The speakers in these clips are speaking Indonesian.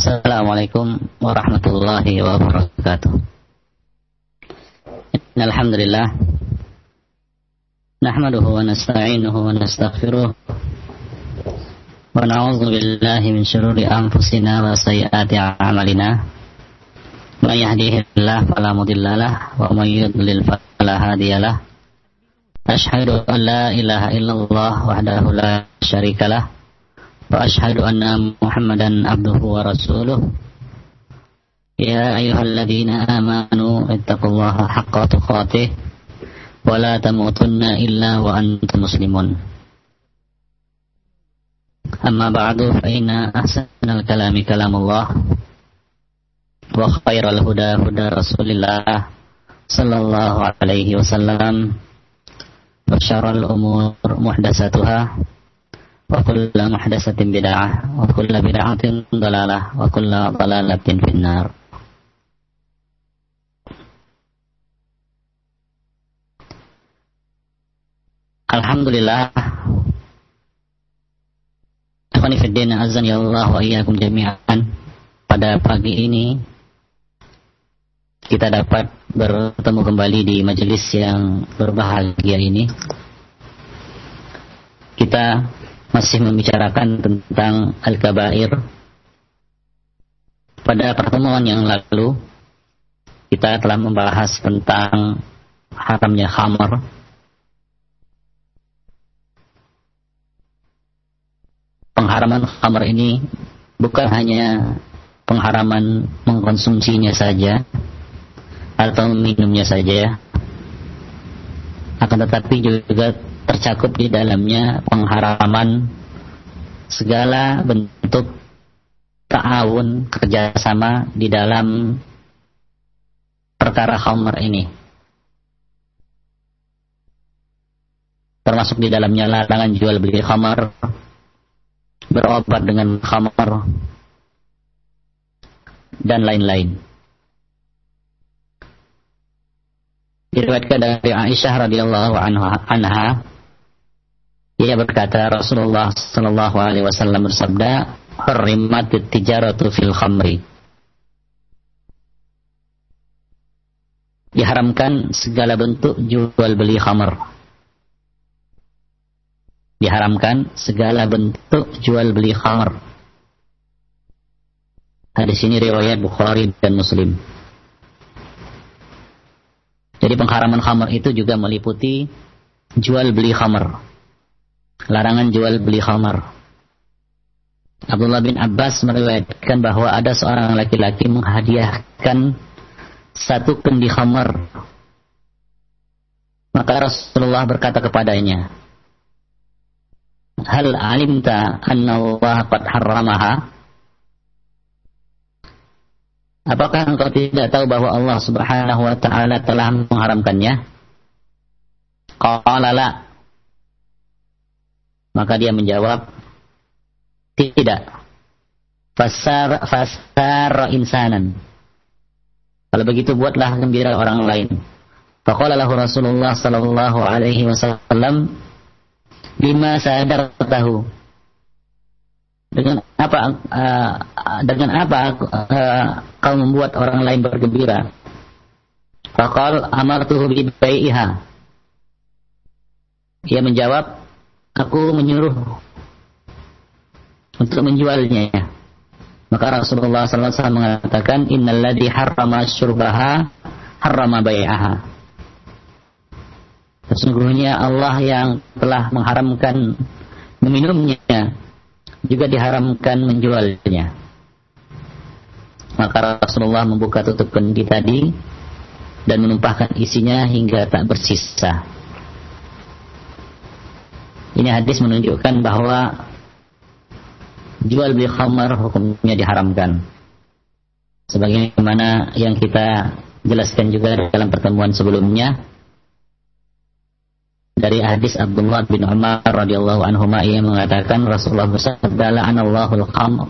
Assalamualaikum warahmatullahi wabarakatuh. Alhamdulillah. Nahmaduhu wa nasta'inuhu wa nastaghfiruh. Wa min syururi anfusina wa sayyiati a'malina. Man yahdihillahu fala wa man yudlil fala. Ashhadu an illallah wahdahu la syarikalah. وأشهد أن محمدا عبده ورسوله يا أيها الذين آمنوا اتقوا الله حق تقاته ولا تموتن إلا وأنتم مسلمون أما بعد فإن أحسن الكلام كلام الله وخير الهدى هدى رسول الله صلى الله عليه وسلم وشر الأمور محدثاتها وكل محدثة بدعة وكل بدعة ضلالة وكل ضلالة في النار Alhamdulillah Akhwanifiddin azan ya Allah wa iyyakum jami'an Pada pagi ini Kita dapat bertemu kembali di majelis yang berbahagia ini Kita masih membicarakan tentang Al-Kabair. Pada pertemuan yang lalu, kita telah membahas tentang haramnya khamar. Pengharaman khamar ini bukan hanya pengharaman mengkonsumsinya saja atau minumnya saja akan tetapi juga tercakup di dalamnya pengharaman segala bentuk ta'awun kerjasama di dalam perkara khamr ini. Termasuk di dalamnya larangan jual beli khamar, berobat dengan khamar, dan lain-lain. Diriwayatkan dari Aisyah radhiyallahu anha ia berkata Rasulullah Sallallahu Alaihi Wasallam bersabda, "Harimat tijaratu fil khamri." Diharamkan segala bentuk jual beli khamr. Diharamkan segala bentuk jual beli khamr. Hadis ini riwayat Bukhari dan Muslim. Jadi pengharaman khamr itu juga meliputi jual beli khamr larangan jual beli khamar. Abdullah bin Abbas meriwayatkan bahwa ada seorang laki-laki menghadiahkan satu kendi khamar. Maka Rasulullah berkata kepadanya, Hal alimta anna Allah qad harramaha? Apakah engkau tidak tahu bahwa Allah Subhanahu wa taala telah mengharamkannya? Qala la. Maka dia menjawab, tidak. Fasar, fasar insanan. Kalau begitu buatlah gembira orang lain. Faqala lahu Rasulullah sallallahu alaihi wasallam lima sadar tahu dengan apa uh, dengan apa uh, kau membuat orang lain bergembira Faqal amartuhu bi bai'iha Ia menjawab aku menyuruh untuk menjualnya. Maka Rasulullah SAW mengatakan, Innalladhi harrama syurbaha harrama bay'aha. Sesungguhnya Allah yang telah mengharamkan meminumnya, juga diharamkan menjualnya. Maka Rasulullah membuka tutup kendi tadi dan menumpahkan isinya hingga tak bersisa. Ini hadis menunjukkan bahwa jual beli khamar hukumnya diharamkan. Sebagaimana yang kita jelaskan juga dalam pertemuan sebelumnya dari hadis Abdullah bin Umar radhiyallahu anhu ia mengatakan Rasulullah bersabda la'anallahu al-khamr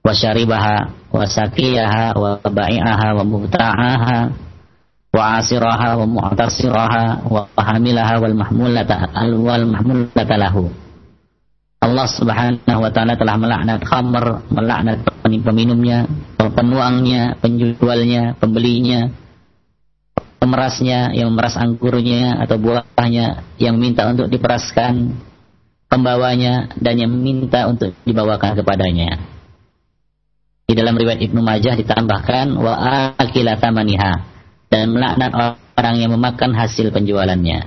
wa syaribaha wa saqiyaha wa bai'aha wa mubta'aha wa asiraha wa mu'tasiraha wa hamilaha wal mahmulata wal mahmulata lahu Allah Subhanahu wa taala telah melaknat khamr, melaknat peminumnya, penuangnya, penjualnya, pembelinya, pemerasnya, yang memeras anggurnya atau buahnya, yang minta untuk diperaskan, pembawanya dan yang minta untuk dibawakan kepadanya. Di dalam riwayat Ibnu Majah ditambahkan wa akila tamaniha dan melaknat orang yang memakan hasil penjualannya.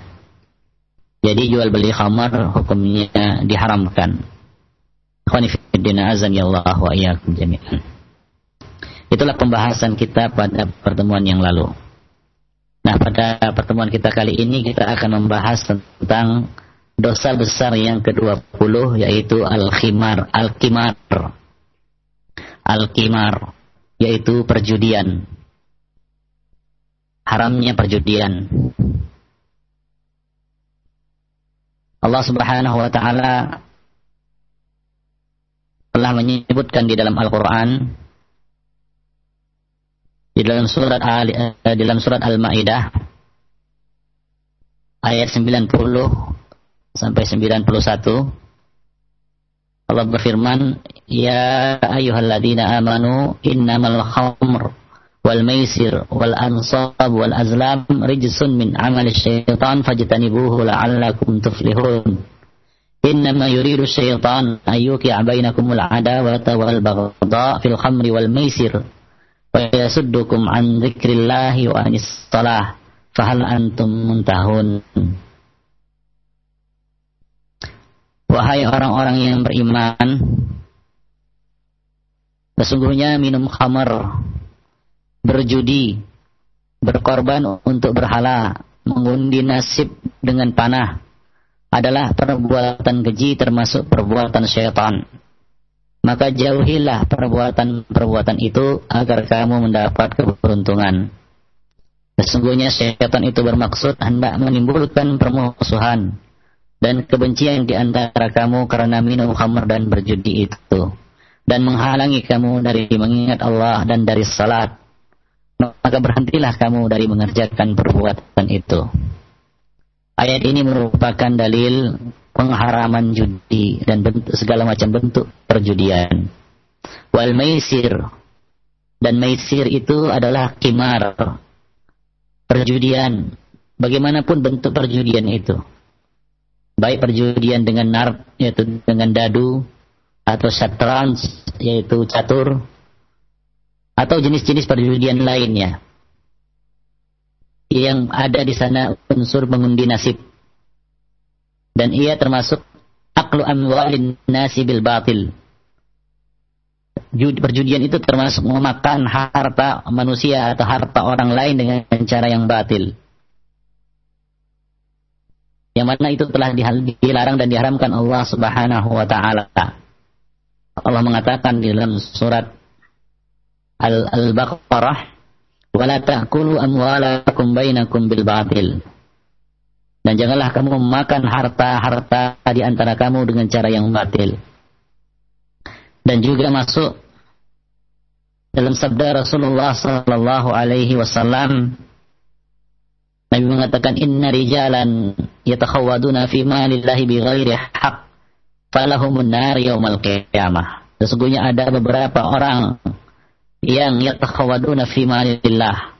Jadi jual beli khamar hukumnya diharamkan. Itulah pembahasan kita pada pertemuan yang lalu. Nah, pada pertemuan kita kali ini kita akan membahas tentang dosa besar yang ke-20 yaitu al-khimar, al-kimar. Al-kimar yaitu perjudian. Haramnya perjudian. Allah Subhanahu wa taala telah menyebutkan di dalam Al-Qur'an di dalam surat Al eh, di dalam surat Al-Maidah ayat 90 sampai 91 Allah berfirman ya ayyuhalladzina amanu innamal khamr wal maisir wal ansab wal azlam rijsun min amal syaitan fajtanibuhu la'allakum tuflihun. Innama yuridu syaitan ayyuki'a bainakumul adawata wal baghdha fil khamri wal maisir wa yasuddukum an dzikrillahi wa anis salah fahal antum muntahun. Wahai orang-orang yang beriman, sesungguhnya minum khamar berjudi, berkorban untuk berhala, mengundi nasib dengan panah adalah perbuatan keji termasuk perbuatan syaitan. Maka jauhilah perbuatan-perbuatan itu agar kamu mendapat keberuntungan. Sesungguhnya syaitan itu bermaksud hendak menimbulkan permusuhan dan kebencian di antara kamu karena minum khamr dan berjudi itu dan menghalangi kamu dari mengingat Allah dan dari salat maka berhentilah kamu dari mengerjakan perbuatan itu. Ayat ini merupakan dalil pengharaman judi dan bentuk, segala macam bentuk perjudian. Wal maisir dan maisir itu adalah kimar perjudian. Bagaimanapun bentuk perjudian itu. Baik perjudian dengan nar yaitu dengan dadu atau syatranj yaitu catur atau jenis-jenis perjudian lainnya. Yang ada di sana unsur mengundi nasib. Dan ia termasuk aklu amwalin nasi bil batil. Perjudian itu termasuk memakan harta manusia atau harta orang lain dengan cara yang batil. Yang mana itu telah dilarang dan diharamkan Allah Subhanahu wa taala. Allah mengatakan di dalam surat Al-Baqarah wala ta'kulu amwalakum bainakum bil batil. Dan janganlah kamu memakan harta-harta di antara kamu dengan cara yang batil. Dan juga masuk dalam sabda Rasulullah sallallahu alaihi wasallam Nabi mengatakan inna rijalan yatakhawaduna fi malillahi bighairi haqq falahumun nar yaumal qiyamah. Sesungguhnya ada beberapa orang yang yatakhawaduna fi malillah.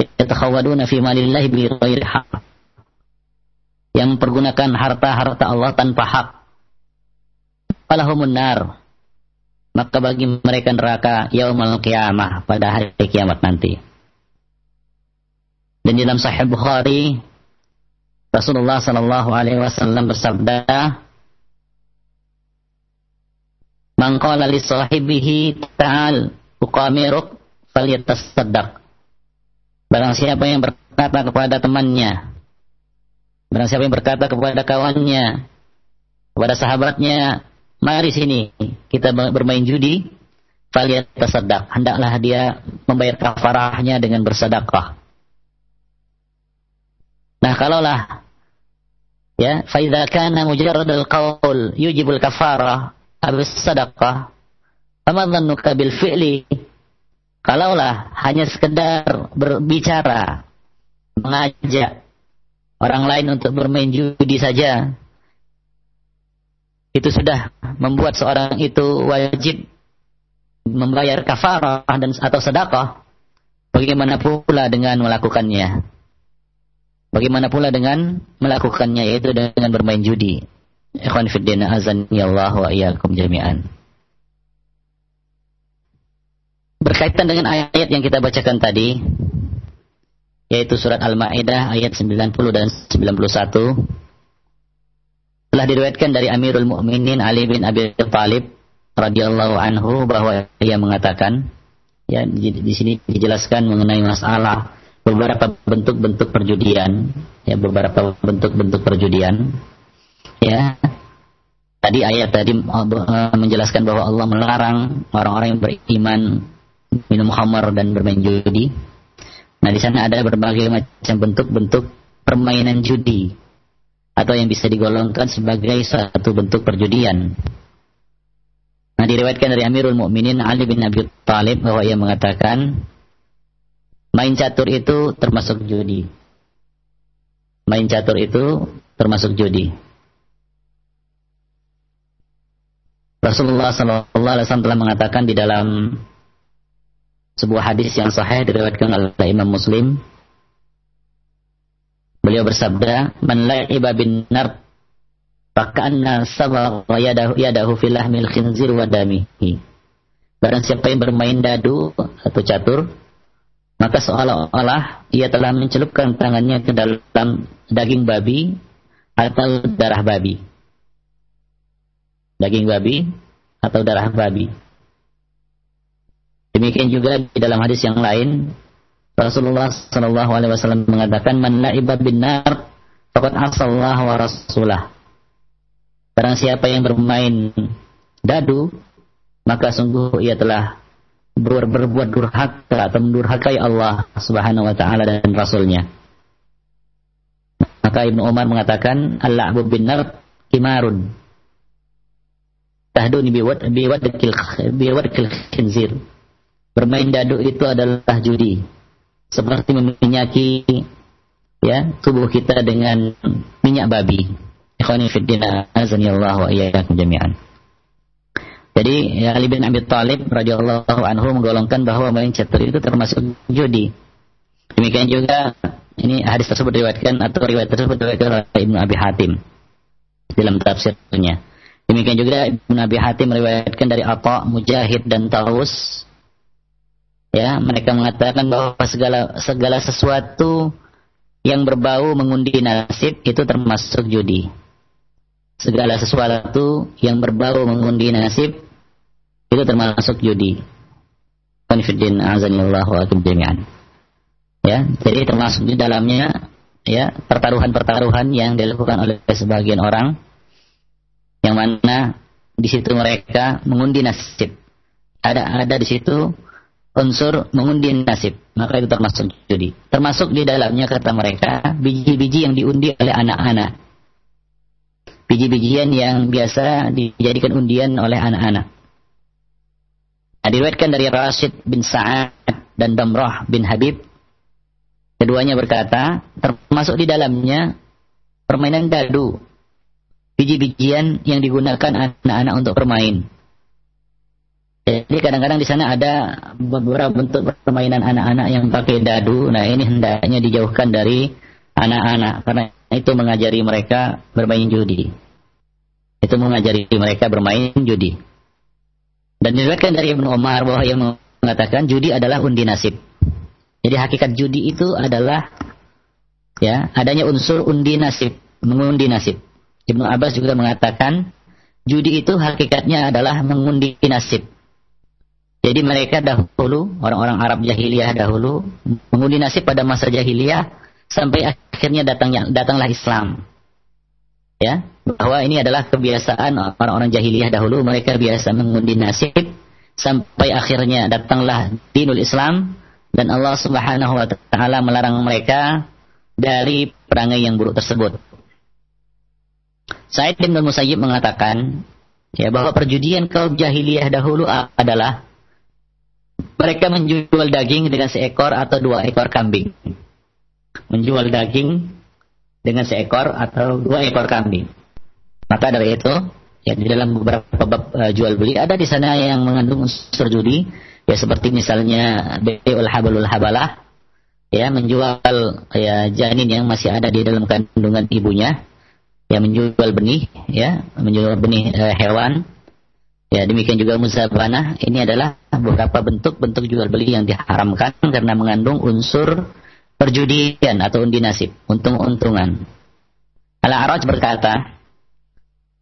Yatakhawaduna fi malillah bi ghairi haq yang mempergunakan harta-harta Allah tanpa hak. Falahumun nar maka bagi mereka neraka yaumal qiyamah pada hari kiamat nanti. Dan dalam sahih Bukhari Rasulullah sallallahu alaihi wasallam bersabda Man qala li sahibihi ta'al uqamiruk falyatasaddaq. Barang siapa yang berkata kepada temannya, barang siapa yang berkata kepada kawannya, kepada sahabatnya, mari sini kita bermain judi, falyatasaddaq. Hendaklah dia membayar kafarahnya dengan bersedekah. Nah, kalaulah ya, fa idza kana mujarrad al-qaul yujibul kafarah habis sedekah. Famadhannuka bil fi'li? Kalaulah hanya sekedar berbicara, mengajak orang lain untuk bermain judi saja, itu sudah membuat seorang itu wajib membayar kafarah dan atau sedekah, bagaimana pula dengan melakukannya? Bagaimana pula dengan melakukannya yaitu dengan bermain judi. Ikhwan azan ya Allah wa iyyakum jami'an. Berkaitan dengan ayat yang kita bacakan tadi, yaitu surat Al-Maidah ayat 90 dan 91 telah diriwayatkan dari Amirul Mukminin Ali bin Abi Thalib radhiyallahu anhu bahwa ia mengatakan ya di sini dijelaskan mengenai masalah beberapa bentuk-bentuk perjudian ya beberapa bentuk-bentuk perjudian ya tadi ayat tadi uh, menjelaskan bahwa Allah melarang orang-orang yang beriman minum khamar dan bermain judi nah di sana ada berbagai macam bentuk-bentuk permainan judi atau yang bisa digolongkan sebagai satu bentuk perjudian. Nah, diriwayatkan dari Amirul Mukminin Ali bin Abi Thalib bahwa ia mengatakan main catur itu termasuk judi. Main catur itu termasuk judi. Rasulullah Sallallahu Alaihi Wasallam telah mengatakan di dalam sebuah hadis yang sahih diriwayatkan oleh Imam Muslim Beliau bersabda, "Man la'iba bin nar faka'anna sabagha yadahu yadahu fil lahmil khinzir wa damihi." Barang siapa yang bermain dadu atau catur, maka seolah-olah ia telah mencelupkan tangannya ke dalam daging babi atau darah babi. Daging babi atau darah babi. Demikian juga di dalam hadis yang lain Rasulullah Shallallahu Alaihi Wasallam mengatakan man la'iba bin nar faqad asallah wa rasulah. Barang siapa yang bermain dadu maka sungguh ia telah ber berbuat durhaka atau mendurhakai Allah Subhanahu wa taala dan rasulnya. Maka Ibnu Umar mengatakan al-la'bu bin kimarun. Tahduni biwad biwadkil biwadkil khinzir. Bermain dadu itu adalah judi seperti meminyaki ya tubuh kita dengan minyak babi. Ikhwani fiddina wa iyyakum jami'an. Jadi ya, Ali bin Abi Thalib radhiyallahu anhu menggolongkan bahwa main catur itu termasuk judi. Demikian juga ini hadis tersebut diriwayatkan atau riwayat tersebut diriwayatkan oleh Ibnu Abi Hatim dalam tafsirnya. Demikian juga Ibnu Abi Hatim meriwayatkan dari Atha, Mujahid dan Taus Ya, mereka mengatakan bahwa segala segala sesuatu yang berbau mengundi nasib itu termasuk judi. Segala sesuatu yang berbau mengundi nasib itu termasuk judi. Konfidin azanillah wa jami'an. Ya, jadi termasuk di dalamnya ya pertaruhan-pertaruhan yang dilakukan oleh sebagian orang yang mana di situ mereka mengundi nasib. Ada ada di situ unsur mengundi nasib, maka itu termasuk judi. Termasuk di dalamnya kata mereka biji-biji yang diundi oleh anak-anak. Biji-bijian yang biasa dijadikan undian oleh anak-anak. Nah, dari Rashid bin Sa'ad dan Damrah bin Habib. Keduanya berkata, termasuk di dalamnya permainan dadu. Biji-bijian yang digunakan anak-anak untuk bermain. Jadi kadang-kadang di sana ada beberapa bentuk permainan anak-anak yang pakai dadu. Nah ini hendaknya dijauhkan dari anak-anak karena itu mengajari mereka bermain judi. Itu mengajari mereka bermain judi. Dan diriwayatkan dari Ibnu Umar bahwa ia mengatakan judi adalah undi nasib. Jadi hakikat judi itu adalah ya adanya unsur undi nasib, mengundi nasib. Ibnu Abbas juga mengatakan judi itu hakikatnya adalah mengundi nasib. Jadi mereka dahulu, orang-orang Arab jahiliyah dahulu, mengundi nasib pada masa jahiliyah, sampai akhirnya datangnya, datanglah Islam. Ya, bahwa ini adalah kebiasaan orang-orang jahiliyah dahulu, mereka biasa mengundi nasib, sampai akhirnya datanglah dinul Islam, dan Allah subhanahu wa ta'ala melarang mereka dari perangai yang buruk tersebut. Said bin Musayyib mengatakan, ya bahwa perjudian kaum jahiliyah dahulu adalah mereka menjual daging dengan seekor atau dua ekor kambing. Menjual daging dengan seekor atau dua ekor kambing. Maka dari itu, Ya, di dalam beberapa bab uh, jual beli ada di sana yang mengandung unsur judi, ya seperti misalnya bai'ul habalul habalah, ya menjual ya janin yang masih ada di dalam kandungan ibunya, ya menjual benih, ya menjual benih uh, hewan, Ya, demikian juga muzabanah ini adalah beberapa bentuk-bentuk jual beli yang diharamkan karena mengandung unsur perjudian atau undi nasib, untung-untungan. Al-A'raj berkata,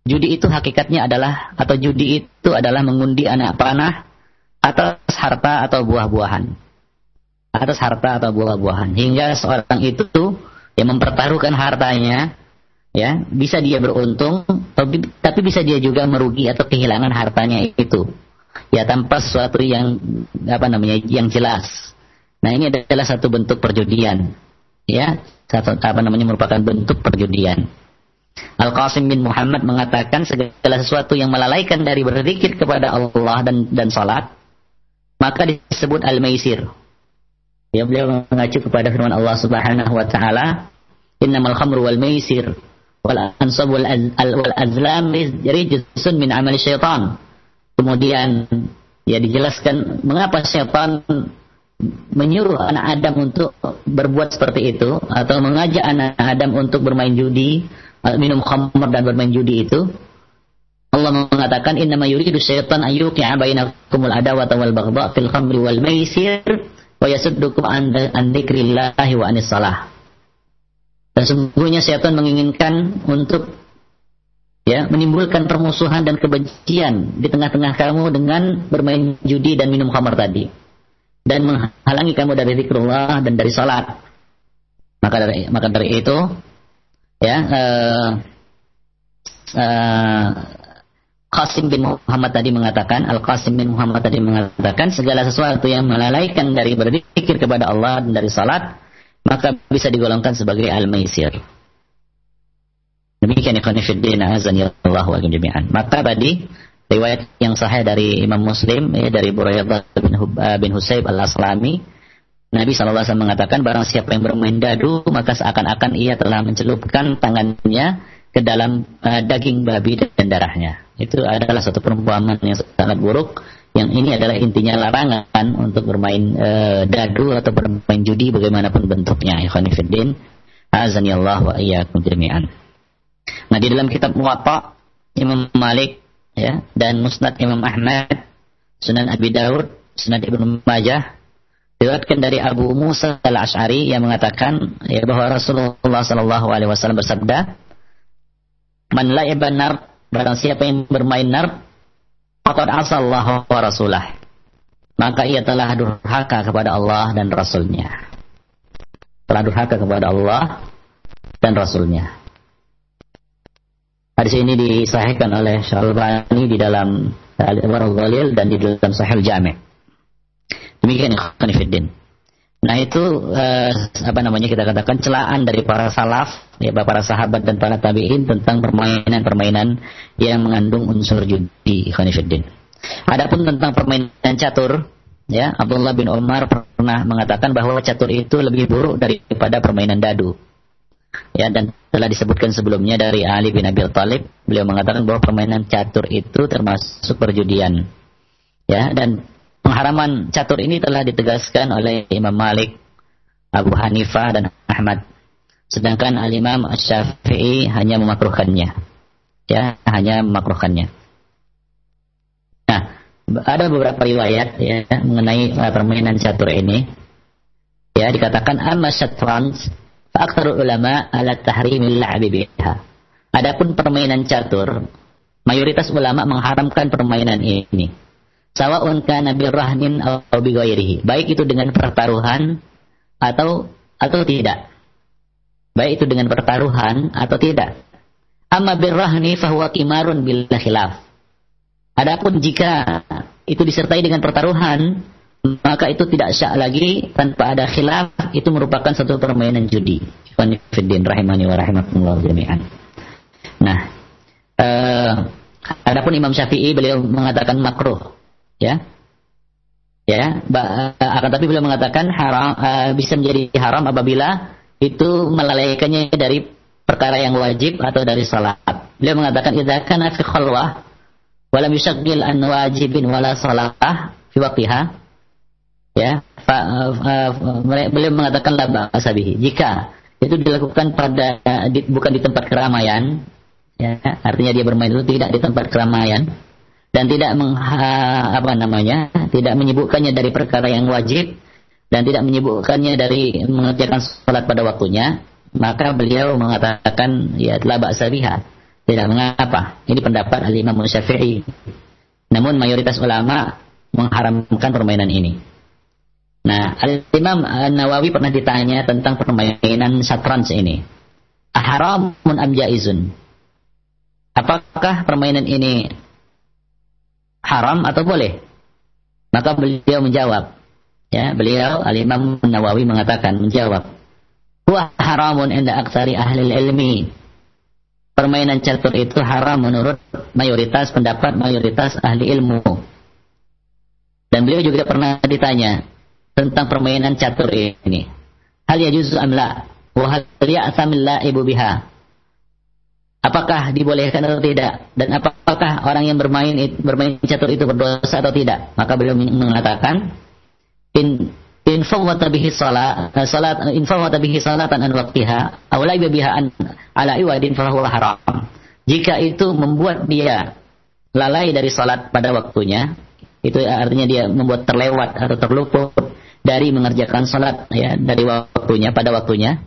judi itu hakikatnya adalah atau judi itu adalah mengundi anak panah atas harta atau buah-buahan. Atas harta atau buah-buahan hingga seorang itu yang mempertaruhkan hartanya ya bisa dia beruntung tapi, bisa dia juga merugi atau kehilangan hartanya itu. Ya tanpa sesuatu yang apa namanya yang jelas. Nah ini adalah satu bentuk perjudian. Ya satu apa namanya merupakan bentuk perjudian. Al Qasim bin Muhammad mengatakan segala sesuatu yang melalaikan dari berzikir kepada Allah dan dan salat maka disebut al-maisir. Ya beliau mengacu kepada firman Allah Subhanahu wa taala innamal khamru wal maisir wal ansab wal, wal azlam rijsun min. Kemudian ya dijelaskan mengapa syaitan menyuruh anak Adam untuk berbuat seperti itu atau mengajak anak Adam untuk bermain judi, minum khamr dan bermain judi itu. Allah mengatakan innama yuridu syaitan ayyuqi'a bainakumul adawata wal baghdha fil khamri wal maisir wa yasuddukum an dzikrillahi wa anis salah. Dan sesungguhnya setan menginginkan untuk ya menimbulkan permusuhan dan kebencian di tengah-tengah kamu dengan bermain judi dan minum khamar tadi dan menghalangi kamu dari zikrullah dan dari salat. Maka dari maka dari itu ya uh, uh, Qasim bin Muhammad tadi mengatakan Al Qasim bin Muhammad tadi mengatakan segala sesuatu yang melalaikan dari berzikir kepada Allah dan dari salat maka bisa digolongkan sebagai al-maisir. Demikian ikhwan fillah azan ya Allah wa jami'an. Maka tadi riwayat yang sahih dari Imam Muslim ya, dari Buraidah bin, Hub, uh, bin Husayb al-Aslami Nabi SAW mengatakan barang siapa yang bermain dadu maka seakan-akan ia telah mencelupkan tangannya ke dalam uh, daging babi dan darahnya. Itu adalah satu perumpamaan yang sangat buruk yang ini adalah intinya larangan untuk bermain e, dadu atau bermain judi bagaimanapun bentuknya ikhwan fillah azani Allah wa iyyakum jami'an. Nah di dalam kitab Muwatta Imam Malik ya dan Musnad Imam Ahmad Sunan Abi Daud Sunan Ibnu Majah diriwayatkan dari Abu Musa al-Ash'ari yang mengatakan ya bahwa Rasulullah sallallahu alaihi wasallam bersabda man la'iba nar barang siapa yang bermain nar faqad asallahu wa rasulah. Maka ia telah durhaka kepada Allah dan Rasulnya. Telah durhaka kepada Allah dan Rasulnya. Hadis ini disahihkan oleh Syalbani di dalam Ghalil dan di dalam Sahih Jami'. Demikian ikhwan Nah itu eh, apa namanya kita katakan celaan dari para salaf, ya para sahabat dan para tabiin tentang permainan-permainan yang mengandung unsur judi. Khonifuddin. Adapun tentang permainan catur, ya Abdullah bin Umar pernah mengatakan bahwa catur itu lebih buruk daripada permainan dadu. Ya dan telah disebutkan sebelumnya dari Ali bin Abi Thalib, beliau mengatakan bahwa permainan catur itu termasuk perjudian. Ya dan pengharaman catur ini telah ditegaskan oleh Imam Malik, Abu Hanifah dan Ahmad. Sedangkan Al-Imam Syafi'i hanya memakruhkannya. Ya, hanya memakruhkannya. Nah, ada beberapa riwayat ya mengenai uh, permainan catur ini. Ya, dikatakan amma syatranj faktor ulama ala tahrimil la'bi biha. Adapun permainan catur, mayoritas ulama mengharamkan permainan ini sawa'un kana birrahnin atau bighairihi. Baik itu dengan pertaruhan atau atau tidak. Baik itu dengan pertaruhan atau tidak. Amma birrahni fahuwa kimarun bila khilaf. Adapun jika itu disertai dengan pertaruhan, maka itu tidak syak lagi tanpa ada khilaf, itu merupakan satu permainan judi. Fiddin rahimani wa rahimakumullah jami'an. Nah, uh, adapun Imam Syafi'i beliau mengatakan makruh ya. Ya. Akan tapi beliau mengatakan haram uh, bisa menjadi haram apabila itu melalaikannya dari perkara yang wajib atau dari salat. Beliau mengatakan idza kana fi khalwah wa yushaghil an wajibin wala salah fi waqtiha. Ya. Fa, uh, uh, beliau mengatakan la ba'sa Jika itu dilakukan pada di, bukan di tempat keramaian ya artinya dia bermain itu tidak di tempat keramaian dan tidak meng, apa namanya tidak menyebutkannya dari perkara yang wajib dan tidak menyebutkannya dari mengerjakan salat pada waktunya maka beliau mengatakan ya telah ba'sa tidak mengapa. Ini pendapat Al-Imam Syafi'i. Namun mayoritas ulama mengharamkan permainan ini. Nah, Al-Imam Nawawi pernah ditanya tentang permainan syatranj ini. Aharamun am jaizun? Apakah permainan ini haram atau boleh? Maka beliau menjawab. Ya, beliau Al-Imam Nawawi mengatakan menjawab. Huwa haramun inda aksari ahli ilmi permainan catur itu haram menurut mayoritas pendapat mayoritas ahli ilmu. Dan beliau juga pernah ditanya tentang permainan catur ini. Hal yajuz am la? Wa hal ya'samil ibu biha? Apakah dibolehkan atau tidak? Dan apakah orang yang bermain bermain catur itu berdosa atau tidak? Maka beliau mengatakan in in salat eh, salat in fawwata bihi salatan an waqtiha aw an ala iwadin fa huwa jika itu membuat dia lalai dari salat pada waktunya itu artinya dia membuat terlewat atau terluput dari mengerjakan salat ya dari waktunya pada waktunya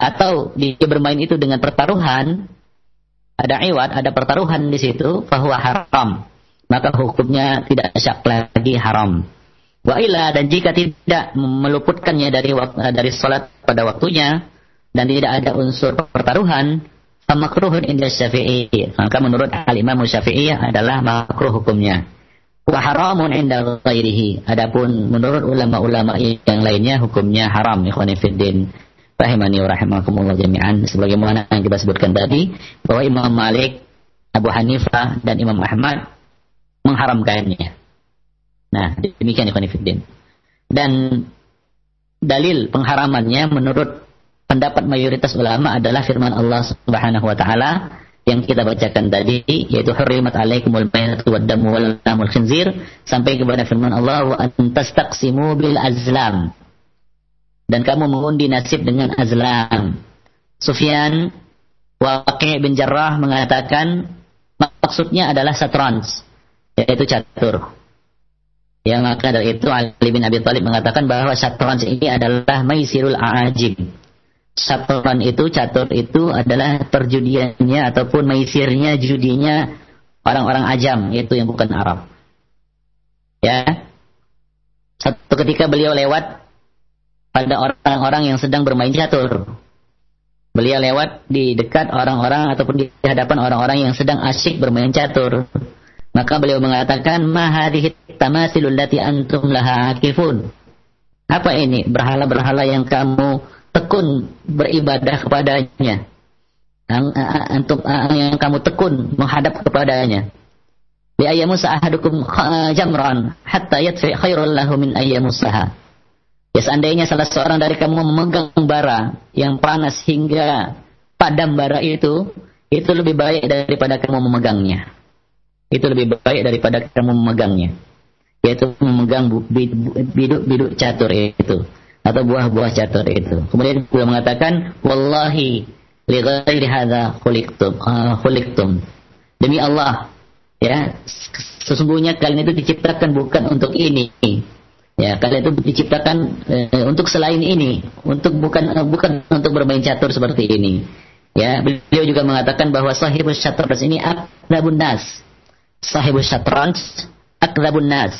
atau dia bermain itu dengan pertaruhan ada iwat ada pertaruhan di situ bahwa haram maka hukumnya tidak syak lagi haram Wa ila dan jika tidak meluputkannya dari dari salat pada waktunya dan tidak ada unsur pertaruhan, makruhun inda Syafi'i. Maka menurut al-Imam Syafi'i adalah makruh hukumnya. Wa haramun inda ghairihi. Adapun menurut ulama-ulama yang lainnya hukumnya haram ikhwani fiddin. Rahimani wa rahimakumullah jami'an. Sebagaimana yang kita sebutkan tadi bahwa Imam Malik, Abu Hanifah dan Imam Ahmad mengharamkannya. Nah, demikian ikhwan fillah. Dan dalil pengharamannya menurut pendapat mayoritas ulama adalah firman Allah Subhanahu wa taala yang kita bacakan tadi yaitu hurrimat alaikumul bayyinatu wad damu wal lamul khinzir sampai kepada firman Allah wa antastaqsimu bil azlam dan kamu mengundi nasib dengan azlam. Sufyan Waqi' bin Jarrah mengatakan maksudnya adalah satrans yaitu catur. Yang maka dari itu Ali bin Abi Thalib mengatakan bahwa syatran ini adalah maisirul a'ajib. Syatran itu, catur itu adalah perjudiannya ataupun maisirnya, judinya orang-orang ajam, yaitu yang bukan Arab. Ya. Satu ketika beliau lewat pada orang-orang yang sedang bermain catur. Beliau lewat di dekat orang-orang ataupun di hadapan orang-orang yang sedang asyik bermain catur. Maka beliau mengatakan, "Ma hadhihi tamasilul lati antum laha akifun." Apa ini berhala-berhala yang kamu tekun beribadah kepadanya? Antum yang kamu tekun menghadap kepadanya. Bi ayyamusa ahadukum jamran hatta yatfi khairul lahu min ayyamusaha. Ya seandainya salah seorang dari kamu memegang bara yang panas hingga padam bara itu, itu lebih baik daripada kamu memegangnya. Itu lebih baik daripada kamu memegangnya. Yaitu memegang biduk-biduk catur itu atau buah-buah catur itu. Kemudian beliau mengatakan wallahi li ghairi hadza khuliqtum uh, khuliqtum. Demi Allah ya sesungguhnya kalian itu diciptakan bukan untuk ini ya kalian itu diciptakan uh, untuk selain ini untuk bukan uh, bukan untuk bermain catur seperti ini ya beliau juga mengatakan bahwa sahibus catur ini aqrabun nas sahibu syatranj akrabun nas.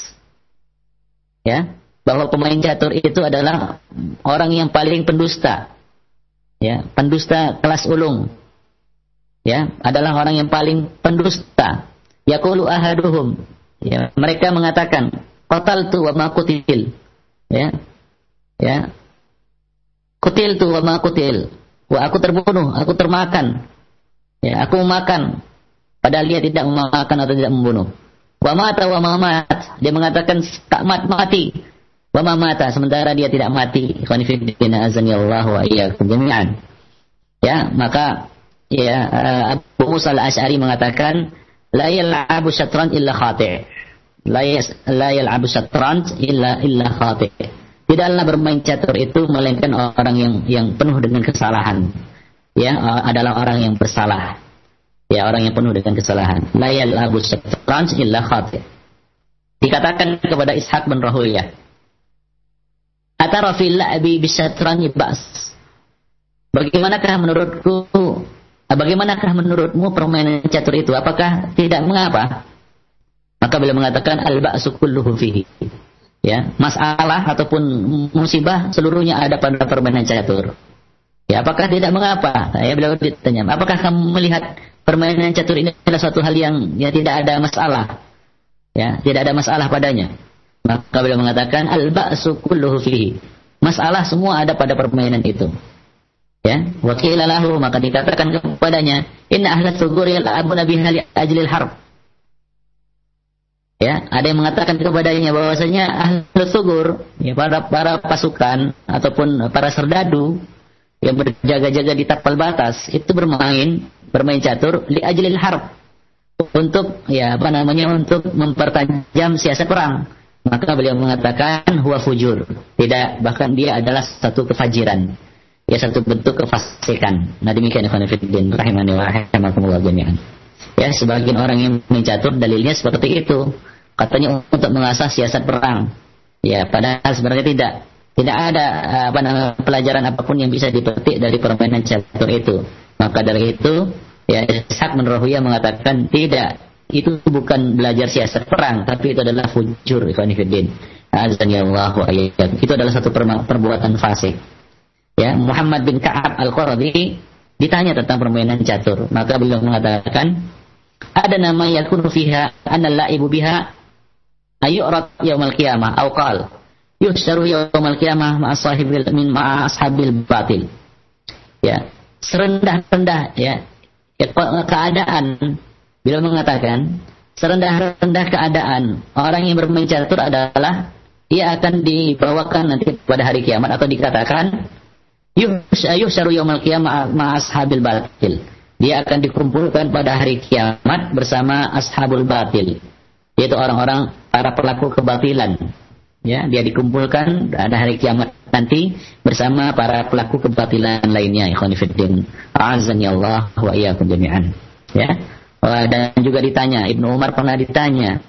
Ya, bahwa pemain catur itu adalah orang yang paling pendusta. Ya, pendusta kelas ulung. Ya, adalah orang yang paling pendusta. Yaqulu ahaduhum. Ya, mereka mengatakan, qataltu wa ma qutil. Ya. Ya. Kutil tu wa ma kutil. Wah, aku terbunuh, aku termakan. Ya, aku makan Padahal dia tidak memakan atau tidak membunuh. Wa mata wa mamat. Dia mengatakan tak mat mati. Wa mata sementara dia tidak mati. Ikhwan fillah azani Allah wa jami'an. Ya, maka ya uh, Abu Musa al-Asy'ari mengatakan la yal'abu syatran illa khati' la la yal'abu syatran illa illa tidaklah bermain catur itu melainkan orang yang yang penuh dengan kesalahan. Ya uh, adalah orang yang bersalah. Ya orang yang penuh dengan kesalahan. La yal'abu syatran illa khati' dikatakan kepada Ishaq bin Rahuyah atara fil la'bi bisyatran bas bagaimanakah menurutku Bagaimanakah menurutmu permainan catur itu? Apakah tidak mengapa? Maka beliau mengatakan al-ba'su kulluhu fihi. Ya, masalah ataupun musibah seluruhnya ada pada permainan catur. Ya, apakah tidak mengapa? Ya, beliau ditanya, apakah kamu melihat permainan catur ini adalah suatu hal yang ya tidak ada masalah? Ya, tidak ada masalah padanya. Maka beliau mengatakan al-ba'su kulluhu fihi. Masalah semua ada pada permainan itu ya wakil lahu maka dikatakan kepadanya inna ahlat sugur yal'abuna biha li ajlil harb ya ada yang mengatakan kepadanya bahwasanya ahlat sugur ya para para pasukan ataupun para serdadu yang berjaga-jaga di tapal batas itu bermain bermain catur li ajlil harb untuk ya apa namanya untuk mempertajam siasat perang maka beliau mengatakan huwa fujur tidak bahkan dia adalah satu kefajiran ya satu bentuk kefasikan. Nah demikian ikhwan fillah rahimani wa rahimakumullah jami'an. Ya, sebagian orang yang mencatur dalilnya seperti itu. Katanya untuk mengasah siasat perang. Ya, padahal sebenarnya tidak. Tidak ada apa pelajaran apa pun yang bisa dipetik dari permainan catur itu. Maka dari itu, ya Ishaq menrohuya mengatakan tidak. Itu bukan belajar siasat perang, tapi itu adalah fujur ikhwan fillah. Azan ya Allah Itu adalah satu perbuatan fasik ya Muhammad bin Ka'ab Al-Quradi ditanya tentang permainan catur. Maka beliau mengatakan ada nama yakunu fiha anna la'ibu biha ayu'rat yaumal qiyamah. Au qal yuhsyaru yaumal qiyamah ma'a sahibil min ma'a ashabil batil. Ya serendah-rendah ya, ya keadaan. Bila mengatakan serendah-rendah keadaan orang yang bermain catur adalah ia akan dibawakan nanti pada hari kiamat atau dikatakan yuhsyaru yaumal qiyamah ma ashabil batil. Dia akan dikumpulkan pada hari kiamat bersama ashabul batil. Yaitu orang-orang para pelaku kebatilan. Ya, dia dikumpulkan pada hari kiamat nanti bersama para pelaku kebatilan lainnya. Ikhwan fillah. Azan ya Allah wa iyyakum jami'an. Ya. Dan juga ditanya, Ibnu Umar pernah ditanya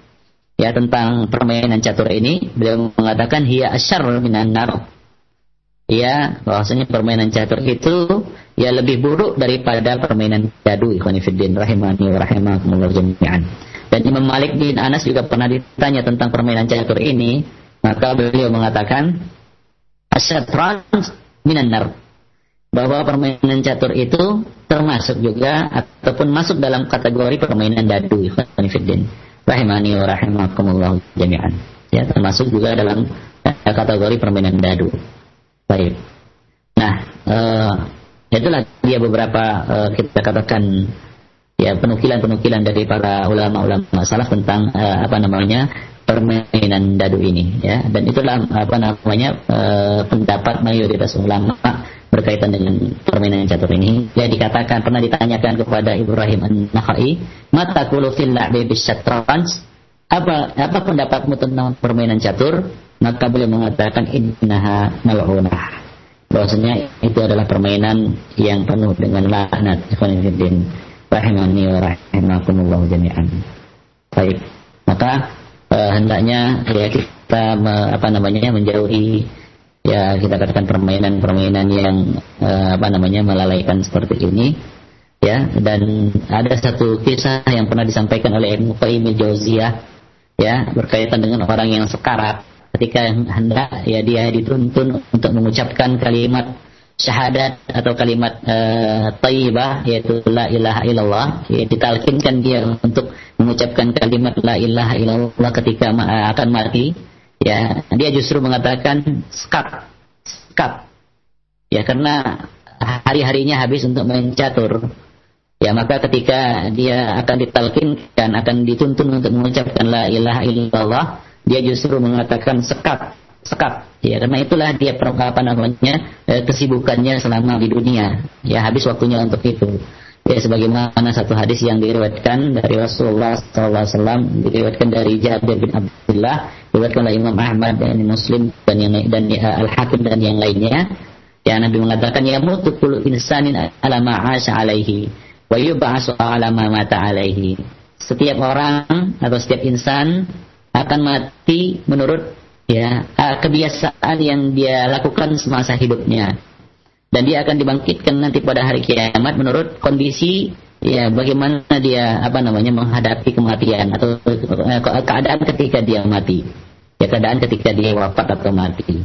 ya tentang permainan catur ini, beliau mengatakan hiya asyar minan nar ya bahwasanya permainan catur itu ya lebih buruk daripada permainan jadu ikhwanifiddin rahimani wa rahimakumullah jami'an. Dan Imam Malik bin Anas juga pernah ditanya tentang permainan catur ini maka beliau mengatakan asyatran minan nar. Bahwa permainan catur itu termasuk juga ataupun masuk dalam kategori permainan dadu ikhwanifiddin rahimani wa rahimakumullah jami'an. Ya termasuk juga dalam kategori permainan dadu Baik. Nah, uh, itulah dia beberapa uh, kita katakan ya penukilan-penukilan dari para ulama-ulama salaf tentang uh, apa namanya permainan dadu ini ya. Dan itulah apa namanya uh, pendapat mayoritas ulama berkaitan dengan permainan catur ini. Ya dikatakan pernah ditanyakan kepada Ibrahim An-Nakhai mata kulu fil la'bi apa apa pendapatmu tentang permainan catur maka beliau mengatakan innaha mal'unah. Bahwasanya itu adalah permainan yang penuh dengan laknat. Ikhwanifiddin rahimani wa rahimakumullah jami'an. Baik maka eh, hendaknya ya kita me, apa namanya menjauhi ya kita katakan permainan-permainan yang eh, apa namanya melalaikan seperti ini ya. Dan ada satu kisah yang pernah disampaikan oleh Ibnu Qayyim Jauziyah ya berkaitan dengan orang yang sekarat ketika hendak ya dia dituntun untuk mengucapkan kalimat syahadat atau kalimat uh, tayyibah yaitu la ilaha illallah. Ya, ditalkinkan dia untuk mengucapkan kalimat la ilaha illallah ketika ma akan mati. Ya dia justru mengatakan skat skat ya karena hari-harinya habis untuk mencatur. Ya maka ketika dia akan ditalkinkan akan dituntun untuk mengucapkan la ilaha illallah dia justru mengatakan sekat sekat ya karena itulah dia apa namanya eh, kesibukannya selama di dunia ya habis waktunya untuk itu Ya sebagaimana satu hadis yang diriwayatkan dari Rasulullah SAW, diriwayatkan dari Jabir bin Abdullah, diriwayatkan oleh Imam Ahmad dan Muslim dan yang dan ya, Al Hakim dan yang lainnya. Ya Nabi mengatakan ya mutu insanin ala ma'asha alaihi wa yub'asu ala ma mata alaihi. Setiap orang atau setiap insan akan mati menurut ya kebiasaan yang dia lakukan semasa hidupnya. Dan dia akan dibangkitkan nanti pada hari kiamat menurut kondisi ya bagaimana dia apa namanya menghadapi kematian atau eh, keadaan ketika dia mati. Ya keadaan ketika dia wafat atau mati.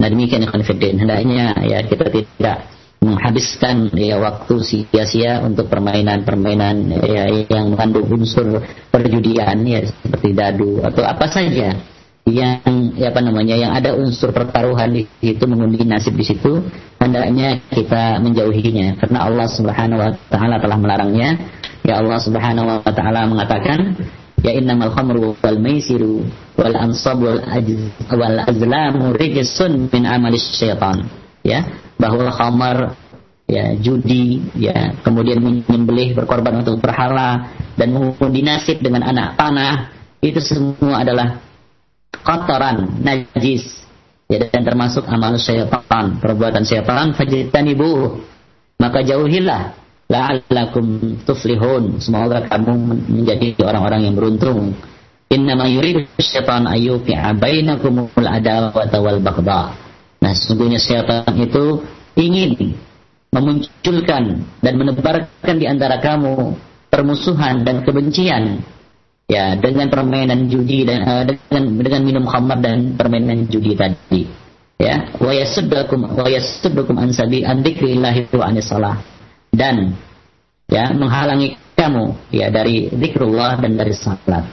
Nah demikian confident hendaknya ya kita tidak menghabiskan ya waktu sia-sia untuk permainan-permainan ya yang mengandung unsur perjudian ya seperti dadu atau apa saja yang ya apa namanya yang ada unsur pertaruhan di situ mengundi nasib di situ hendaknya kita menjauhinya. Karena Allah Subhanahu wa taala telah melarangnya. Ya Allah Subhanahu wa taala mengatakan ya innamal khamru wal maisiru wal ansab wal, azlamu rijsun min amalis syaitan ya bahwa khamar ya judi ya kemudian menyembelih berkorban untuk berhala dan mengundi nasib dengan anak panah itu semua adalah kotoran, najis. Ya, dan termasuk amal syaitan, perbuatan syaitan, fajtanibu. Maka jauhilah la'allakum tuflihun. Semoga kamu menjadi orang-orang yang beruntung. Innama yuridu syaitan ayyufi'a bainakumul adawata wal baghdha. Nah, sesungguhnya syaitan itu ingin memunculkan dan menebarkan di antara kamu permusuhan dan kebencian. Ya dengan permainan judi dan uh, dengan dengan minum khamar dan permainan judi tadi. Ya wa yasuddakum wa yasuddakum an sabi an dzikrillahi wa salah. Dan ya menghalangi kamu ya dari zikrullah dan dari salat.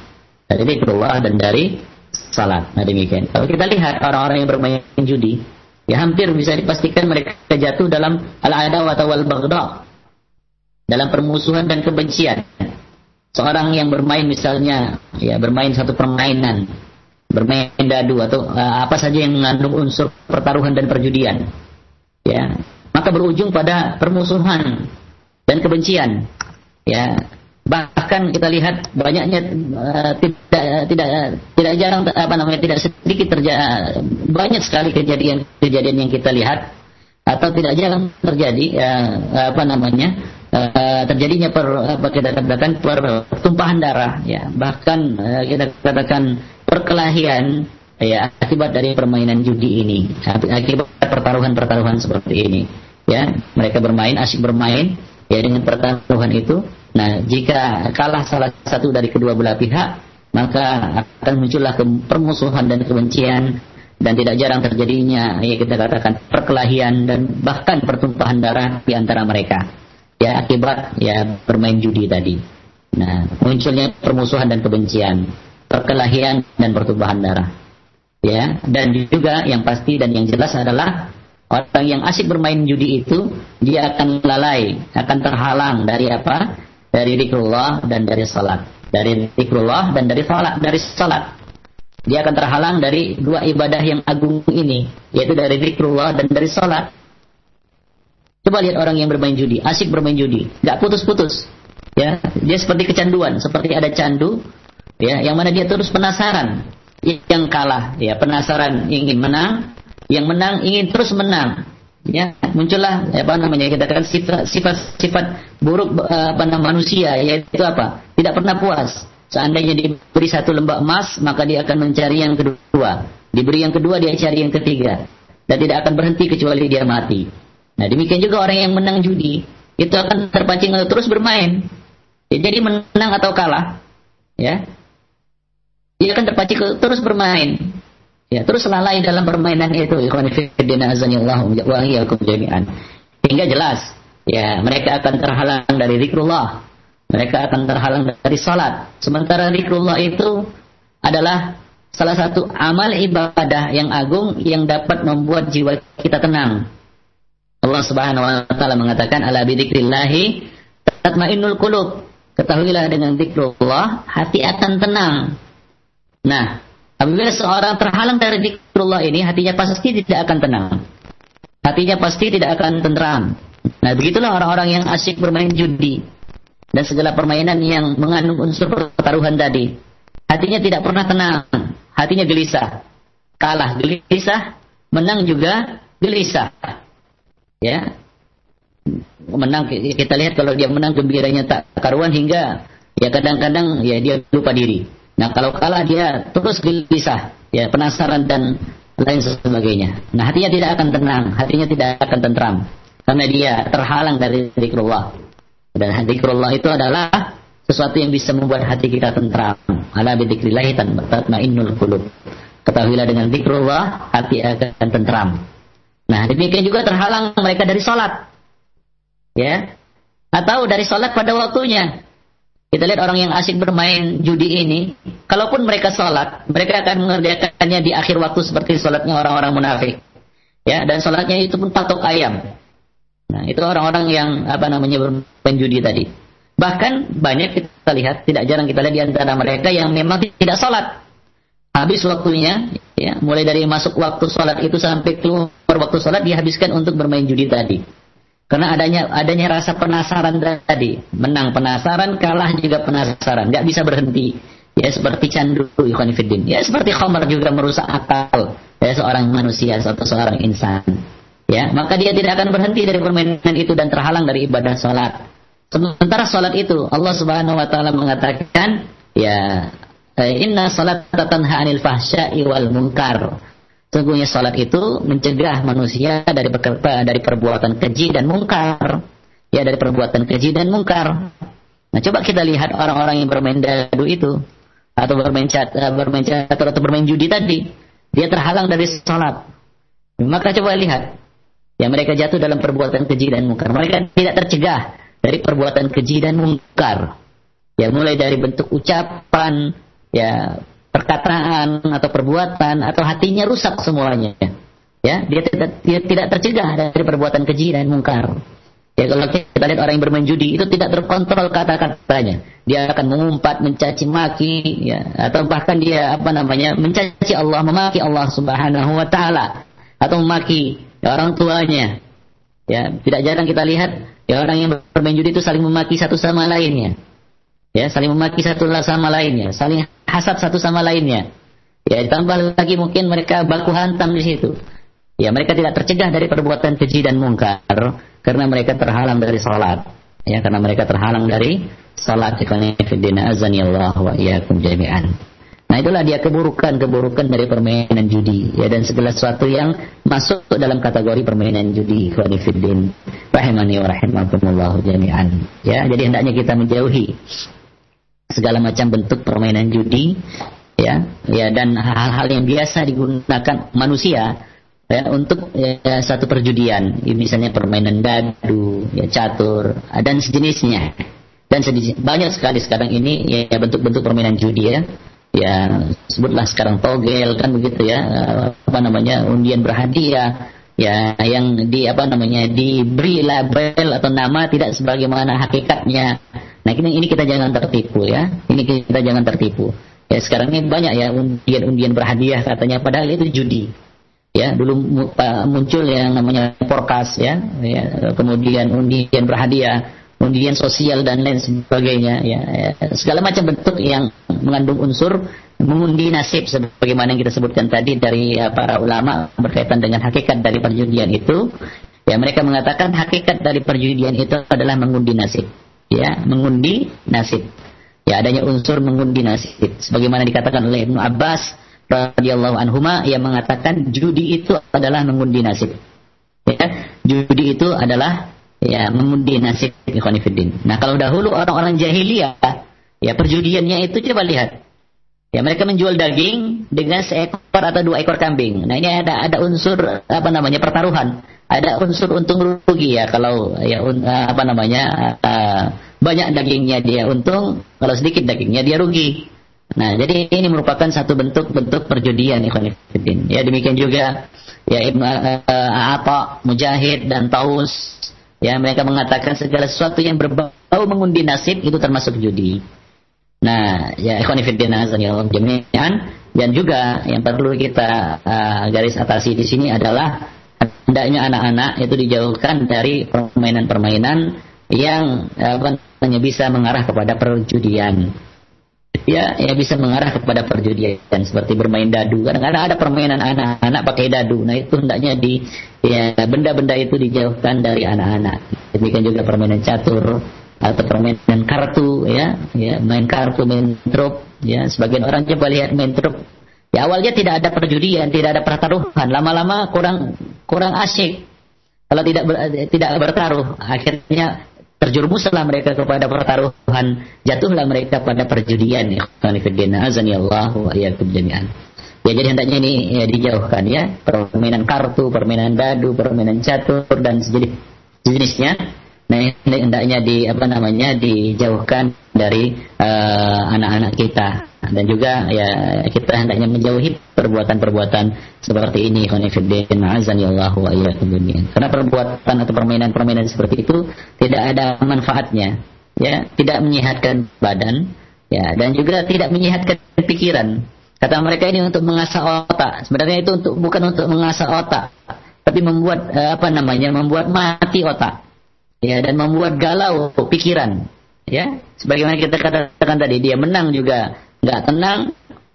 Dari zikrullah dan dari salat. Nah demikian. Kalau kita lihat orang-orang yang bermain judi ya hampir bisa dipastikan mereka jatuh dalam al-adawah wal baghdha dalam permusuhan dan kebencian. Seorang yang bermain misalnya ya bermain satu permainan. Bermain dadu atau uh, apa saja yang mengandung unsur pertaruhan dan perjudian. Ya maka berujung pada permusuhan dan kebencian. Ya bahkan kita lihat banyaknya uh, tidak tidak tidak jarang apa namanya tidak sedikit terjadi banyak sekali kejadian-kejadian yang kita lihat. Atau tidak jarang terjadi uh, apa namanya uh, terjadinya per apa kita katakan pertumpahan darah ya. Bahkan uh, kita katakan perkelahian ya akibat dari permainan judi ini. Akibat pertaruhan-pertaruhan seperti ini. Ya mereka bermain asyik bermain ya dengan pertaruhan itu nah jika kalah salah satu dari kedua belah pihak maka akan muncullah permusuhan dan kebencian dan tidak jarang terjadinya ya kita katakan perkelahian dan bahkan pertumpahan darah di antara mereka ya akibat ya bermain judi tadi. Nah, munculnya permusuhan dan kebencian, perkelahian dan pertumpahan darah. Ya, dan juga yang pasti dan yang jelas adalah orang yang asik bermain judi itu dia akan lalai, akan terhalang dari apa? Dari zikrullah dan dari salat. Dari zikrullah dan dari salat, dari salat. Dia akan terhalang dari dua ibadah yang agung ini, yaitu dari zikrullah dan dari salat. Coba lihat orang yang bermain judi, asik bermain judi, nggak putus-putus. Ya, dia seperti kecanduan, seperti ada candu, ya, yang mana dia terus penasaran. Yang kalah, ya, penasaran ingin menang, yang menang ingin terus menang. Ya, muncullah apa namanya kita katakan sifat-sifat buruk apa nama manusia yaitu apa? Tidak pernah puas. Seandainya diberi satu lembak emas, maka dia akan mencari yang kedua. Diberi yang kedua, dia cari yang ketiga. Dan tidak akan berhenti kecuali dia mati. Nah demikian juga orang yang menang judi itu akan terpancing untuk terus bermain. Jadi menang atau kalah, ya, dia akan terpancing terus bermain. Ya, terus lalai dalam permainan itu. Hingga jelas, ya, mereka akan terhalang dari zikrullah. Mereka akan terhalang dari salat. Sementara zikrullah itu adalah salah satu amal ibadah yang agung yang dapat membuat jiwa kita tenang Allah Subhanahu wa taala mengatakan ala bidzikrillah tatmainnul qulub. Ketahuilah dengan zikrullah hati akan tenang. Nah, apabila seorang terhalang dari zikrullah ini hatinya pasti tidak akan tenang. Hatinya pasti tidak akan tenteram. Nah, begitulah orang-orang yang asyik bermain judi dan segala permainan yang mengandung unsur pertaruhan tadi. Hatinya tidak pernah tenang, hatinya gelisah. Kalah gelisah, menang juga gelisah. Ya. Menang kita lihat kalau dia menang gembiranya tak karuan hingga ya kadang-kadang ya dia lupa diri. Nah, kalau kalah dia terus gelisah, ya penasaran dan lain sebagainya. Nah, hatinya tidak akan tenang, hatinya tidak akan tentram karena dia terhalang dari zikrullah. Dan zikrullah itu adalah sesuatu yang bisa membuat hati kita tentram. Ala bidzikrillah tatmainnul qulub. Ketahuilah dengan zikrullah hati akan tentram. Nah, demikian juga terhalang mereka dari salat. Ya. Atau dari salat pada waktunya. Kita lihat orang yang asik bermain judi ini, kalaupun mereka sholat, mereka akan mengerjakannya di akhir waktu seperti sholatnya orang-orang munafik. Ya, dan sholatnya itu pun patok ayam. Nah, itu orang-orang yang apa namanya bermain judi tadi. Bahkan banyak kita lihat, tidak jarang kita lihat di antara mereka yang memang tidak sholat. Habis waktunya, ya, mulai dari masuk waktu sholat itu sampai keluar waktu sholat dihabiskan untuk bermain judi tadi. Karena adanya adanya rasa penasaran tadi, menang penasaran, kalah juga penasaran, nggak bisa berhenti. Ya seperti candu ikhwan Ya seperti khamar juga merusak akal ya seorang manusia atau seorang insan. Ya, maka dia tidak akan berhenti dari permainan itu dan terhalang dari ibadah salat. Sementara salat itu Allah Subhanahu wa taala mengatakan, ya inna salat tanha 'anil fahsya'i wal munkar. Sungguhnya salat itu mencegah manusia dari bekerja, dari perbuatan keji dan mungkar. Ya dari perbuatan keji dan mungkar. Nah coba kita lihat orang-orang yang bermain dadu itu atau bermain cat, eh, bermain catur atau bermain judi tadi, dia terhalang dari salat. Maka coba lihat, ya mereka jatuh dalam perbuatan keji dan mungkar. Mereka tidak tercegah dari perbuatan keji dan mungkar. Ya mulai dari bentuk ucapan, ya perkataan atau perbuatan atau hatinya rusak semuanya. Ya, dia tidak, dia tidak tercegah dari perbuatan keji dan mungkar. Ya, kalau kita lihat orang yang bermain judi itu tidak terkontrol kata-katanya. Dia akan mengumpat, mencaci maki, ya, atau bahkan dia apa namanya mencaci Allah, memaki Allah Subhanahu Wa Taala, atau memaki orang tuanya. Ya, tidak jarang kita lihat ya orang yang bermain judi itu saling memaki satu sama lainnya. Ya, saling memaki satu sama lainnya, saling hasad satu sama lainnya. Ya, ditambah lagi mungkin mereka baku hantam di situ. Ya, mereka tidak tercegah dari perbuatan keji dan mungkar karena mereka terhalang dari salat. Ya, karena mereka terhalang dari salat. Ikhwanifidina azanillah wa jami'an. Nah itulah dia keburukan-keburukan dari permainan judi ya dan segala sesuatu yang masuk dalam kategori permainan judi ikhwanifidin rahimani wa rahimakumullah jami'an. Ya, jadi hendaknya kita menjauhi segala macam bentuk permainan judi ya ya dan hal-hal yang biasa digunakan manusia ya untuk ya, satu perjudian. Misalnya permainan dadu ya catur dan sejenisnya. Dan sejenis, banyak sekali sekarang ini ya bentuk-bentuk permainan judi ya. Ya sebutlah sekarang togel kan begitu ya apa namanya undian berhadiah ya yang di apa namanya diberi label atau nama tidak sebagaimana hakikatnya Nah ini, ini kita jangan tertipu ya. Ini kita jangan tertipu. Ya sekarang ini banyak ya undian-undian berhadiah katanya padahal itu judi. Ya, dulu muncul yang namanya porkas ya, ya kemudian undian berhadiah, undian sosial dan lain sebagainya ya, ya. segala macam bentuk yang mengandung unsur mengundi nasib sebagaimana yang kita sebutkan tadi dari ya, para ulama berkaitan dengan hakikat dari perjudian itu ya mereka mengatakan hakikat dari perjudian itu adalah mengundi nasib ya mengundi nasib. Ya adanya unsur mengundi nasib. Sebagaimana dikatakan oleh Ibnu Abbas radhiyallahu anhuma yang mengatakan judi itu adalah mengundi nasib. Ya, judi itu adalah ya mengundi nasib ikhwanifiddin. Nah, kalau dahulu orang-orang jahiliyah ya perjudiannya itu coba lihat. Ya mereka menjual daging dengan seekor atau dua ekor kambing. Nah ini ada ada unsur apa namanya pertaruhan. Ada unsur untung rugi ya kalau ya un, uh, apa namanya uh, banyak dagingnya dia untung kalau sedikit dagingnya dia rugi. Nah jadi ini merupakan satu bentuk-bentuk perjudian ikhwan ya demikian juga ya Ibnu uh, uh, Mujahid dan Taus. Ya mereka mengatakan segala sesuatu yang berbau mengundi nasib itu termasuk judi nah ya ikhwan fillah jami'an. Dan juga yang perlu kita uh, garis atasi di sini adalah hendaknya anak-anak itu dijauhkan dari permainan-permainan yang apa namanya bisa mengarah kepada perjudian. Ya ya bisa mengarah kepada perjudian seperti bermain dadu. Kadang-kadang ada permainan anak-anak pakai dadu. Nah itu hendaknya di ya benda-benda itu dijauhkan dari anak-anak. Demikian juga permainan catur atau permainan kartu ya ya main kartu main trup ya sebagian orang coba lihat main trup ya awalnya tidak ada perjudian tidak ada pertaruhan lama-lama kurang kurang asyik kalau tidak ber, tidak bertaruh akhirnya terjerumuslah mereka kepada pertaruhan, jatuhlah mereka pada perjudian ya. Allah iyyakum jami'an. Ya jadi hendaknya ini ya, dijauhkan ya permainan kartu, permainan dadu, permainan catur dan sejenis jenisnya. Nah ini hendaknya di apa namanya dijauhkan dari eh, anak-anak uh, kita. Dan juga ya kita hendaknya menjauhi perbuatan-perbuatan seperti ini. Khonifuddin azan ya Allah wa karena perbuatan atau permainan-permainan seperti itu tidak ada manfaatnya. Ya tidak menyehatkan badan ya dan juga tidak menyehatkan pikiran. Kata mereka ini untuk mengasah otak. Sebenarnya itu untuk bukan untuk mengasah otak tapi membuat eh, apa namanya membuat mati otak ya dan membuat galau pikiran ya sebagaimana kita katakan tadi dia menang juga nggak tenang,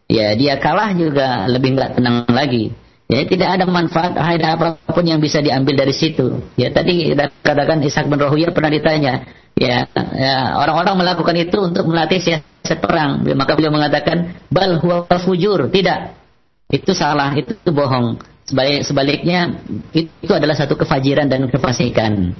ya dia kalah juga lebih nggak tenang lagi. Ya tidak ada manfaat, ada apa pun yang bisa diambil dari situ. Ya tadi kita katakan Ishak bin Rohuyah pernah ditanya, ya ya, orang-orang melakukan itu untuk melatih siasat perang. Maka beliau mengatakan bal huwa fujur, tidak. Itu salah, itu, bohong. Sebalik, sebaliknya itu adalah satu kefajiran dan kefasikan.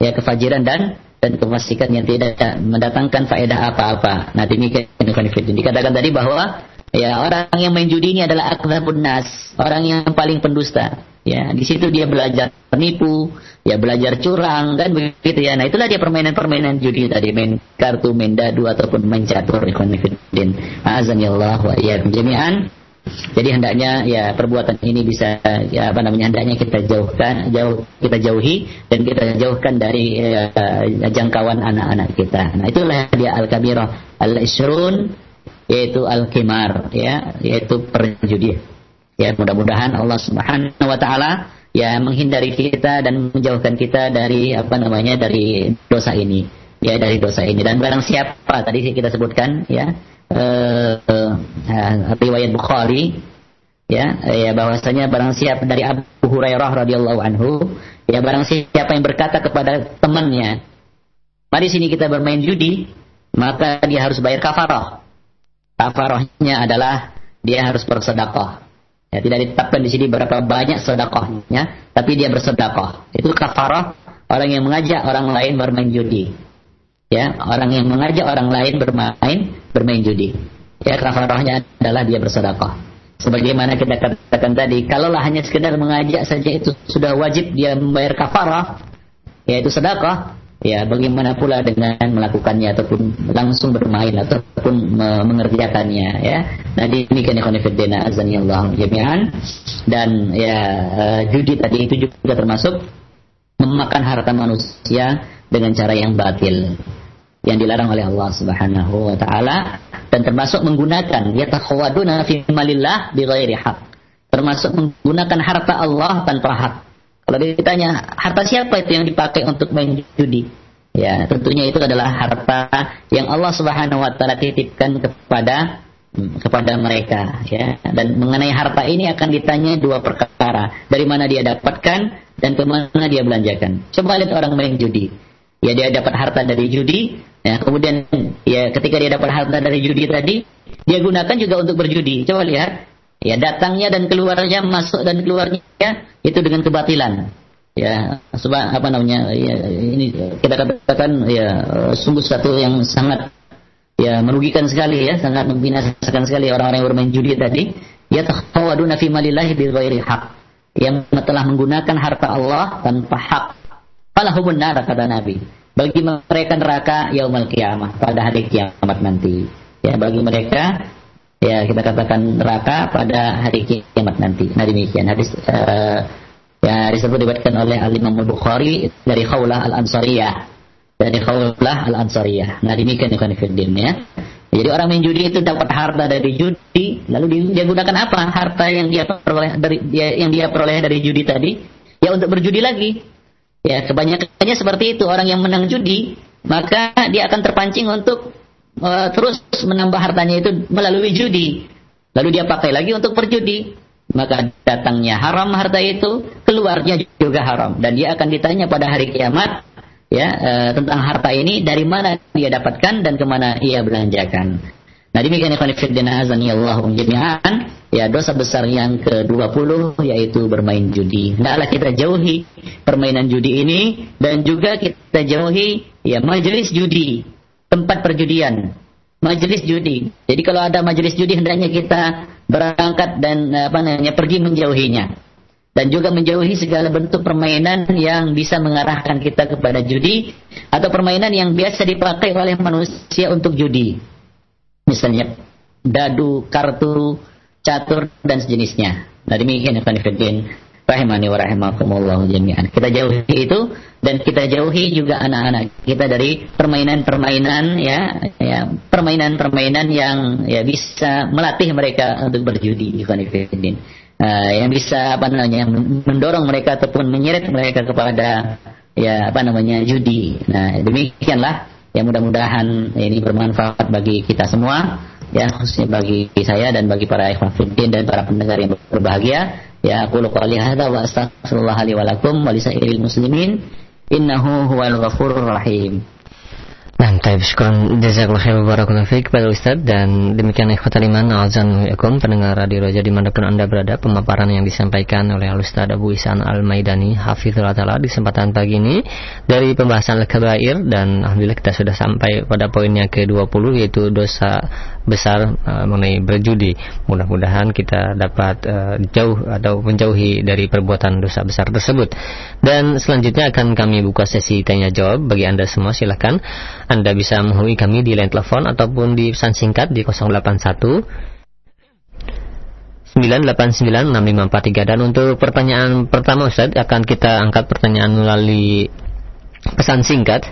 Ya kefajiran dan dan kefasikan yang tidak mendatangkan faedah apa-apa. Nah demikian dikatakan tadi bahwa ya orang yang main judi ini adalah akhlakun nas, orang yang paling pendusta. Ya, di situ dia belajar penipu, ya belajar curang kan begitu ya. Nah, itulah dia permainan-permainan judi tadi, main kartu, main dadu ataupun main catur ikhwan fillah. Azan ya Allah wa iyyakum jami'an. Jadi hendaknya ya perbuatan ini bisa ya apa namanya hendaknya kita jauhkan, jauh kita jauhi dan kita jauhkan dari ya, jangkauan anak-anak kita. Nah, itulah dia al-kabirah al-isrun yaitu al-kimar ya, yaitu perjudian. Ya, mudah-mudahan Allah Subhanahu wa taala ya menghindari kita dan menjauhkan kita dari apa namanya dari dosa ini. Ya, dari dosa ini. Dan barang siapa tadi kita sebutkan ya uh, uh, riwayat Bukhari ya ya bahwasanya barang siapa dari Abu Hurairah radhiyallahu anhu ya barang siapa yang berkata kepada temannya mari sini kita bermain judi maka dia harus bayar kafarah. Kafarahnya adalah dia harus bersedekah. Ya tidak ditetapkan di sini berapa banyak sedekahnya tapi dia bersedekah. Itu kafarah orang yang mengajak orang lain bermain judi ya orang yang mengajak orang lain bermain bermain judi. Ya kafarahnya adalah dia bersedekah. Sebagaimana kita katakan tadi kalaulah hanya sekedar mengajak saja itu sudah wajib dia membayar kafarah yaitu sedekah ya bagaimana pula dengan melakukannya ataupun langsung bermain ataupun mengerjakannya ya. Nah demikian ikhwan fillah azani Allah jami'an. Dan ya uh, judi tadi itu juga termasuk memakan harta manusia dengan cara yang batil yang dilarang oleh Allah Subhanahu wa taala dan termasuk menggunakan yatakhawaduna fi malillah bighairi haq. Termasuk menggunakan harta Allah tanpa hak. Kalau ditanya harta siapa itu yang dipakai untuk main judi? Ya, tentunya itu adalah harta yang Allah Subhanahu wa taala titipkan kepada kepada mereka ya dan mengenai harta ini akan ditanya dua perkara dari mana dia dapatkan dan ke mana dia belanjakan coba lihat orang main judi ya dia dapat harta dari judi Ya, kemudian ya ketika dia dapat harta dari judi tadi, dia gunakan juga untuk berjudi. Coba lihat, ya datangnya dan keluarnya, masuk dan keluarnya itu dengan kebatilan. Ya, sebab apa namanya? Ya, ini kita katakan ya sungguh satu yang sangat ya merugikan sekali ya, sangat membinasakan sekali orang-orang yang bermain judi tadi. Ya takhawaduna fi malillahi bi ghairi. Yang telah menggunakan harta Allah tanpa hak. Falahumun nar kata Nabi bagi mereka neraka yaumul kiamah pada hari kiamat nanti. Ya, bagi mereka ya kita katakan neraka pada hari kiamat nanti. Nah demikian hadis uh, ya disebut diriwayatkan oleh Al Imam Bukhari dari Khawlah Al Ansariyah. Dari Khawlah Al Ansariyah. Nah demikian ikhwan fillah ya. Jadi orang main judi itu dapat harta dari judi, lalu dia gunakan apa? Harta yang dia peroleh dari dia, yang dia peroleh dari judi tadi, ya untuk berjudi lagi. Ya, kebanyakannya seperti itu orang yang menang judi, maka dia akan terpancing untuk uh, terus menambah hartanya itu melalui judi. Lalu dia pakai lagi untuk berjudi. Maka datangnya haram harta itu, keluarnya juga haram dan dia akan ditanya pada hari kiamat ya uh, tentang harta ini dari mana dia dapatkan dan ke mana ia belanjakan. Nah demikian ikhwan fillah azani Allah jami'an ya dosa besar yang ke-20 yaitu bermain judi. Hendaklah kita jauhi permainan judi ini dan juga kita jauhi ya majelis judi, tempat perjudian, majelis judi. Jadi kalau ada majelis judi hendaknya kita berangkat dan apa namanya pergi menjauhinya. Dan juga menjauhi segala bentuk permainan yang bisa mengarahkan kita kepada judi atau permainan yang biasa dipakai oleh manusia untuk judi misalnya dadu, kartu, catur dan sejenisnya. Nah demikian ya Fiddin rahimani wa rahimakumullah jami'an. Kita jauhi itu dan kita jauhi juga anak-anak kita dari permainan-permainan ya ya permainan-permainan yang ya bisa melatih mereka untuk berjudi fillah. Uh, yang bisa apa namanya mendorong mereka ataupun menyeret mereka kepada ya apa namanya judi. Nah, demikianlah Ya mudah-mudahan ini bermanfaat bagi kita semua ya khususnya bagi saya dan bagi para ikhwan fiddin dan para pendengar yang berbahagia. Ya aku qouli hadza wa astaghfirullah li wa lakum wa lisairil muslimin innahu huwal ghafurur rahim. Nah, taib syukuran jazakallah khair barakallahu fiik kepada Ustaz. Dan demikian ikhwatal iman azan yakum pendengar Radio Raja di mana pun Anda berada pemaparan yang disampaikan oleh Ustaz Abu Isan Al-Maidani Hafizullah Ta'ala di kesempatan pagi ini. Dari pembahasan Al-Kabair dan Alhamdulillah kita sudah sampai pada poinnya ke-20 yaitu dosa besar uh, mengenai berjudi. Mudah-mudahan kita dapat uh, jauh atau menjauhi dari perbuatan dosa besar tersebut. Dan selanjutnya akan kami buka sesi tanya jawab bagi Anda semua silahkan anda bisa menghubungi kami di line telepon ataupun di pesan singkat di 081 9896543 dan untuk pertanyaan pertama Ustaz akan kita angkat pertanyaan melalui pesan singkat.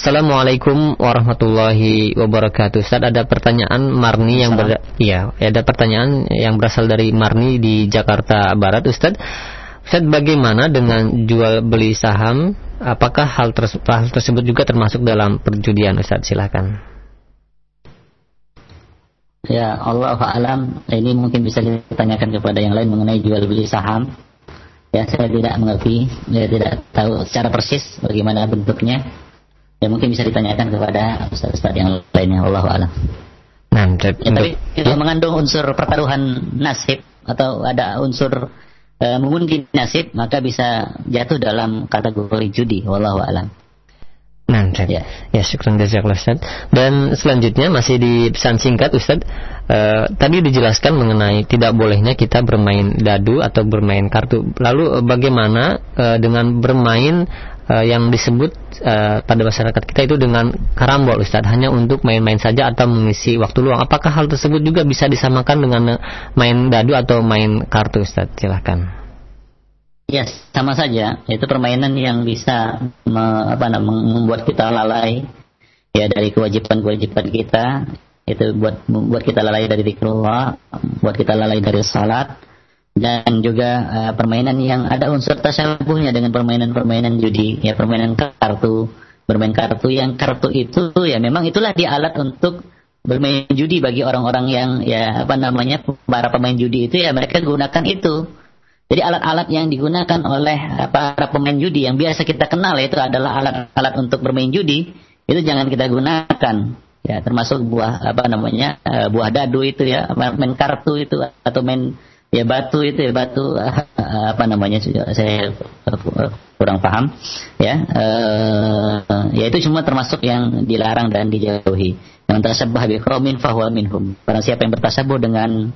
Assalamualaikum warahmatullahi wabarakatuh. Ustaz ada pertanyaan Marni yang ber ya, ada pertanyaan yang berasal dari Marni di Jakarta Barat Ustaz. Ustaz bagaimana dengan jual beli saham Apakah hal, terse hal tersebut juga termasuk dalam perjudian Ustaz? Silahkan. Ya Allah alam ini mungkin bisa ditanyakan kepada yang lain mengenai jual beli saham. Ya saya tidak mengerti, saya tidak tahu secara persis bagaimana bentuknya. Ya mungkin bisa ditanyakan kepada ustaz-ustaz yang lainnya Allah alam. Nah, ya, tapi ya. mengandung unsur pertaruhan nasib atau ada unsur e, mengundi nasib maka bisa jatuh dalam kategori judi wallahu alam. Nah, ya, ya syukur jazakallah Ustaz. Dan selanjutnya masih di pesan singkat Ustaz, e, tadi dijelaskan mengenai tidak bolehnya kita bermain dadu atau bermain kartu. Lalu e, bagaimana e, dengan bermain e, yang disebut e, pada masyarakat kita itu dengan karambol Ustaz, hanya untuk main-main saja atau mengisi waktu luang. Apakah hal tersebut juga bisa disamakan dengan main dadu atau main kartu Ustaz? Silahkan. Ya, sama saja. Itu permainan yang bisa me, apa, membuat kita lalai ya dari kewajiban-kewajiban kita. Itu buat buat kita lalai dari zikrullah, buat kita lalai dari salat dan juga uh, permainan yang ada unsur tasyabuhnya dengan permainan-permainan judi, ya permainan kartu, bermain kartu yang kartu itu ya memang itulah di alat untuk bermain judi bagi orang-orang yang ya apa namanya para pemain judi itu ya mereka gunakan itu. Jadi alat-alat yang digunakan oleh para pemain judi yang biasa kita kenal itu adalah alat-alat untuk bermain judi itu jangan kita gunakan. Ya termasuk buah apa namanya eh, buah dadu itu ya main kartu itu atau main ya batu itu ya batu apa namanya saya kurang paham ya uh, ya itu cuma termasuk yang dilarang dan dijauhi yang tasabbah bi qaumin fahuwa minhum barang siapa yang bertasabuh dengan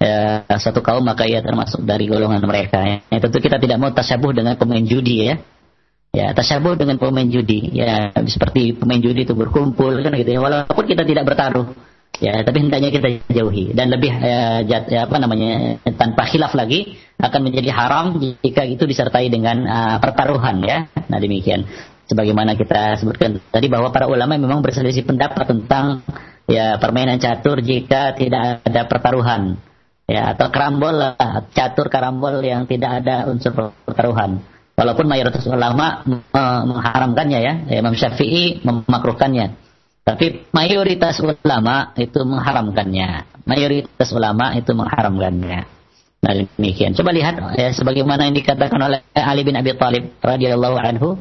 ya, satu kaum maka ia termasuk dari golongan mereka. Ya, tentu kita tidak mau tasyabuh dengan pemain judi ya. Ya, tasyabuh dengan pemain judi. Ya, seperti pemain judi itu berkumpul kan gitu ya. Walaupun kita tidak bertaruh. Ya, tapi hendaknya kita jauhi. Dan lebih ya, jat, ya, apa namanya tanpa khilaf lagi akan menjadi haram jika itu disertai dengan uh, pertaruhan ya. Nah, demikian. Sebagaimana kita sebutkan tadi bahwa para ulama memang berselisih pendapat tentang ya permainan catur jika tidak ada pertaruhan. Ya atau karambol catur karambol yang tidak ada unsur pertaruhan. Walaupun mayoritas ulama mengharamkannya ya Imam Syafi'i memakruhkannya tapi mayoritas ulama itu mengharamkannya. Mayoritas ulama itu mengharamkannya. Nah demikian. Coba lihat ya sebagaimana yang dikatakan oleh Ali bin Abi Thalib radhiyallahu anhu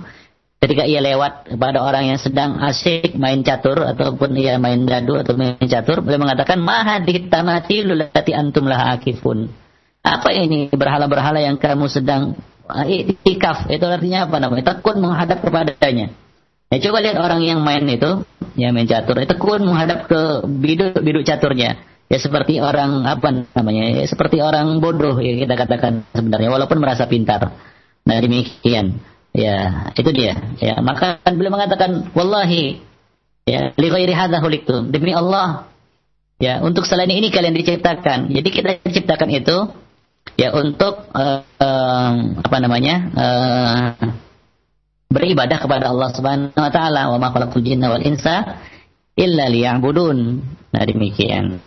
ketika ia lewat kepada orang yang sedang asyik main catur ataupun ia main dadu atau main catur beliau mengatakan mahadit tamati lulati antum lah akifun. Apa ini berhala-berhala yang kamu sedang eh, ikaf itu artinya apa namanya? Tekun menghadap kepadanya ya coba lihat orang yang main itu ya main catur itu tekun menghadap ke biduk biduk caturnya ya seperti orang apa namanya ya seperti orang bodoh ya kita katakan sebenarnya walaupun merasa pintar nah demikian Ya, itu dia. Ya, maka kan beliau mengatakan, "Wallahi, ya, li ghairi hadza khuliqtum." Demi Allah, ya, untuk selain ini kalian diciptakan. Jadi kita diciptakan itu ya untuk uh, uh, apa namanya? Uh, beribadah kepada Allah Subhanahu wa taala, "Wa ma khalaqtul jinna wal insa illa liya'budun." Nah, demikian.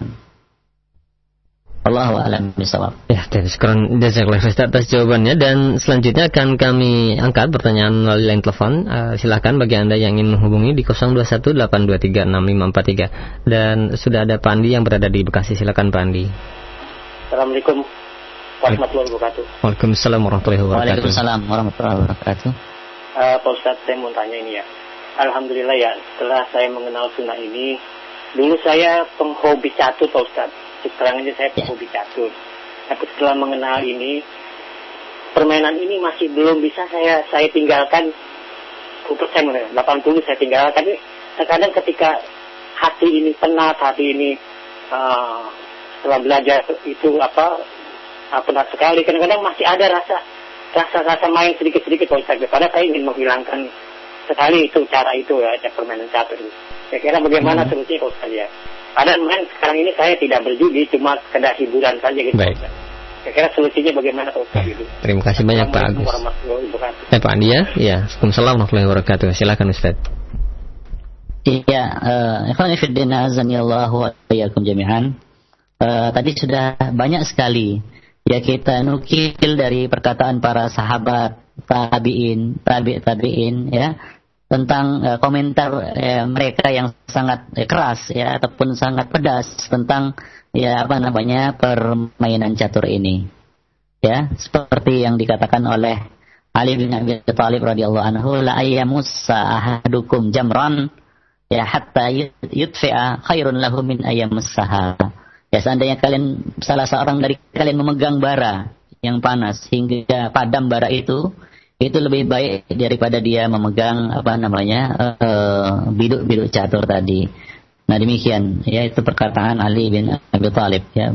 Allahu a'lam bishawab. Ya, dan sekarang jazakallahu khairan atas jawabannya dan selanjutnya akan kami angkat pertanyaan melalui line telepon. Uh, silakan bagi Anda yang ingin menghubungi di 0218236543 dan sudah ada Pak Andi yang berada di Bekasi. Silakan Pak Andi. Assalamualaikum warahmatullahi wabarakatuh. Waalaikumsalam warahmatullahi wabarakatuh. Waalaikumsalam warahmatullahi wabarakatuh. Uh, Pak Ustadz, saya mau tanya ini ya. Alhamdulillah ya, setelah saya mengenal sunnah ini, dulu saya penghobi catur Pak Ustadz sekarang ini saya hobi catur. Tapi setelah mengenal ini, permainan ini masih belum bisa saya saya tinggalkan 10%, 80 saya tinggalkan. Terkadang ketika hati ini penat, hati ini uh, setelah belajar itu apa penat sekali. Kadang-kadang masih ada rasa rasa-rasa main sedikit-sedikit kalau saya Padahal saya ingin menghilangkan sekali itu cara itu ya, cara permainan catur. Saya kira bagaimana hmm. solusinya kalau saya? Karena memang sekarang ini saya tidak berjudi, cuma sekedar hiburan saja gitu. Baik. Saya kira solusinya bagaimana kalau gitu. Terima kasih banyak Pak Agus. Eh, Pak Andi ya, ya. Assalamualaikum warahmatullahi wabarakatuh. Silakan Ustaz. Iya, eh uh, fillah azanillahu wa iyyakum jami'an. Uh, tadi sudah banyak sekali ya kita nukil dari perkataan para sahabat tabiin, tabi tabiin ya tentang uh, komentar uh, mereka yang sangat uh, keras ya ataupun sangat pedas tentang ya apa namanya permainan catur ini. Ya seperti yang dikatakan oleh Ali bin Abi Thalib radhiyallahu anhu la ayyamussa ahadukum jamran ya hatta yutfi'a khairun lahu min ayyamussaha ya seandainya kalian salah seorang dari kalian memegang bara yang panas hingga padam bara itu itu lebih baik daripada dia memegang apa namanya biduk-biduk uh, catur tadi. Nah demikian ya itu perkataan Ali bin Abi Thalib ya.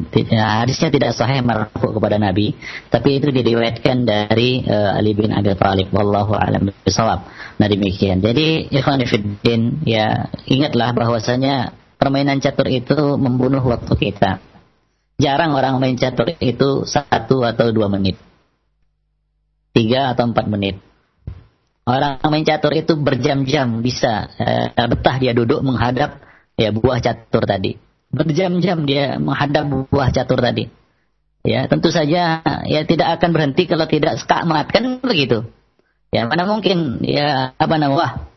Hadisnya tidak sahih marfu kepada Nabi, tapi itu diriwayatkan dari uh, Ali bin Abi Thalib wallahu alam bisawab. Nah demikian. Jadi ikhwan fillah ya ingatlah bahwasanya permainan catur itu membunuh waktu kita. Jarang orang main catur itu satu atau dua menit tiga atau empat menit. Orang main catur itu berjam-jam bisa eh, betah dia duduk menghadap ya buah catur tadi. Berjam-jam dia menghadap buah catur tadi. Ya, tentu saja ya tidak akan berhenti kalau tidak skakmat kan begitu. Ya, mana mungkin ya apa namanya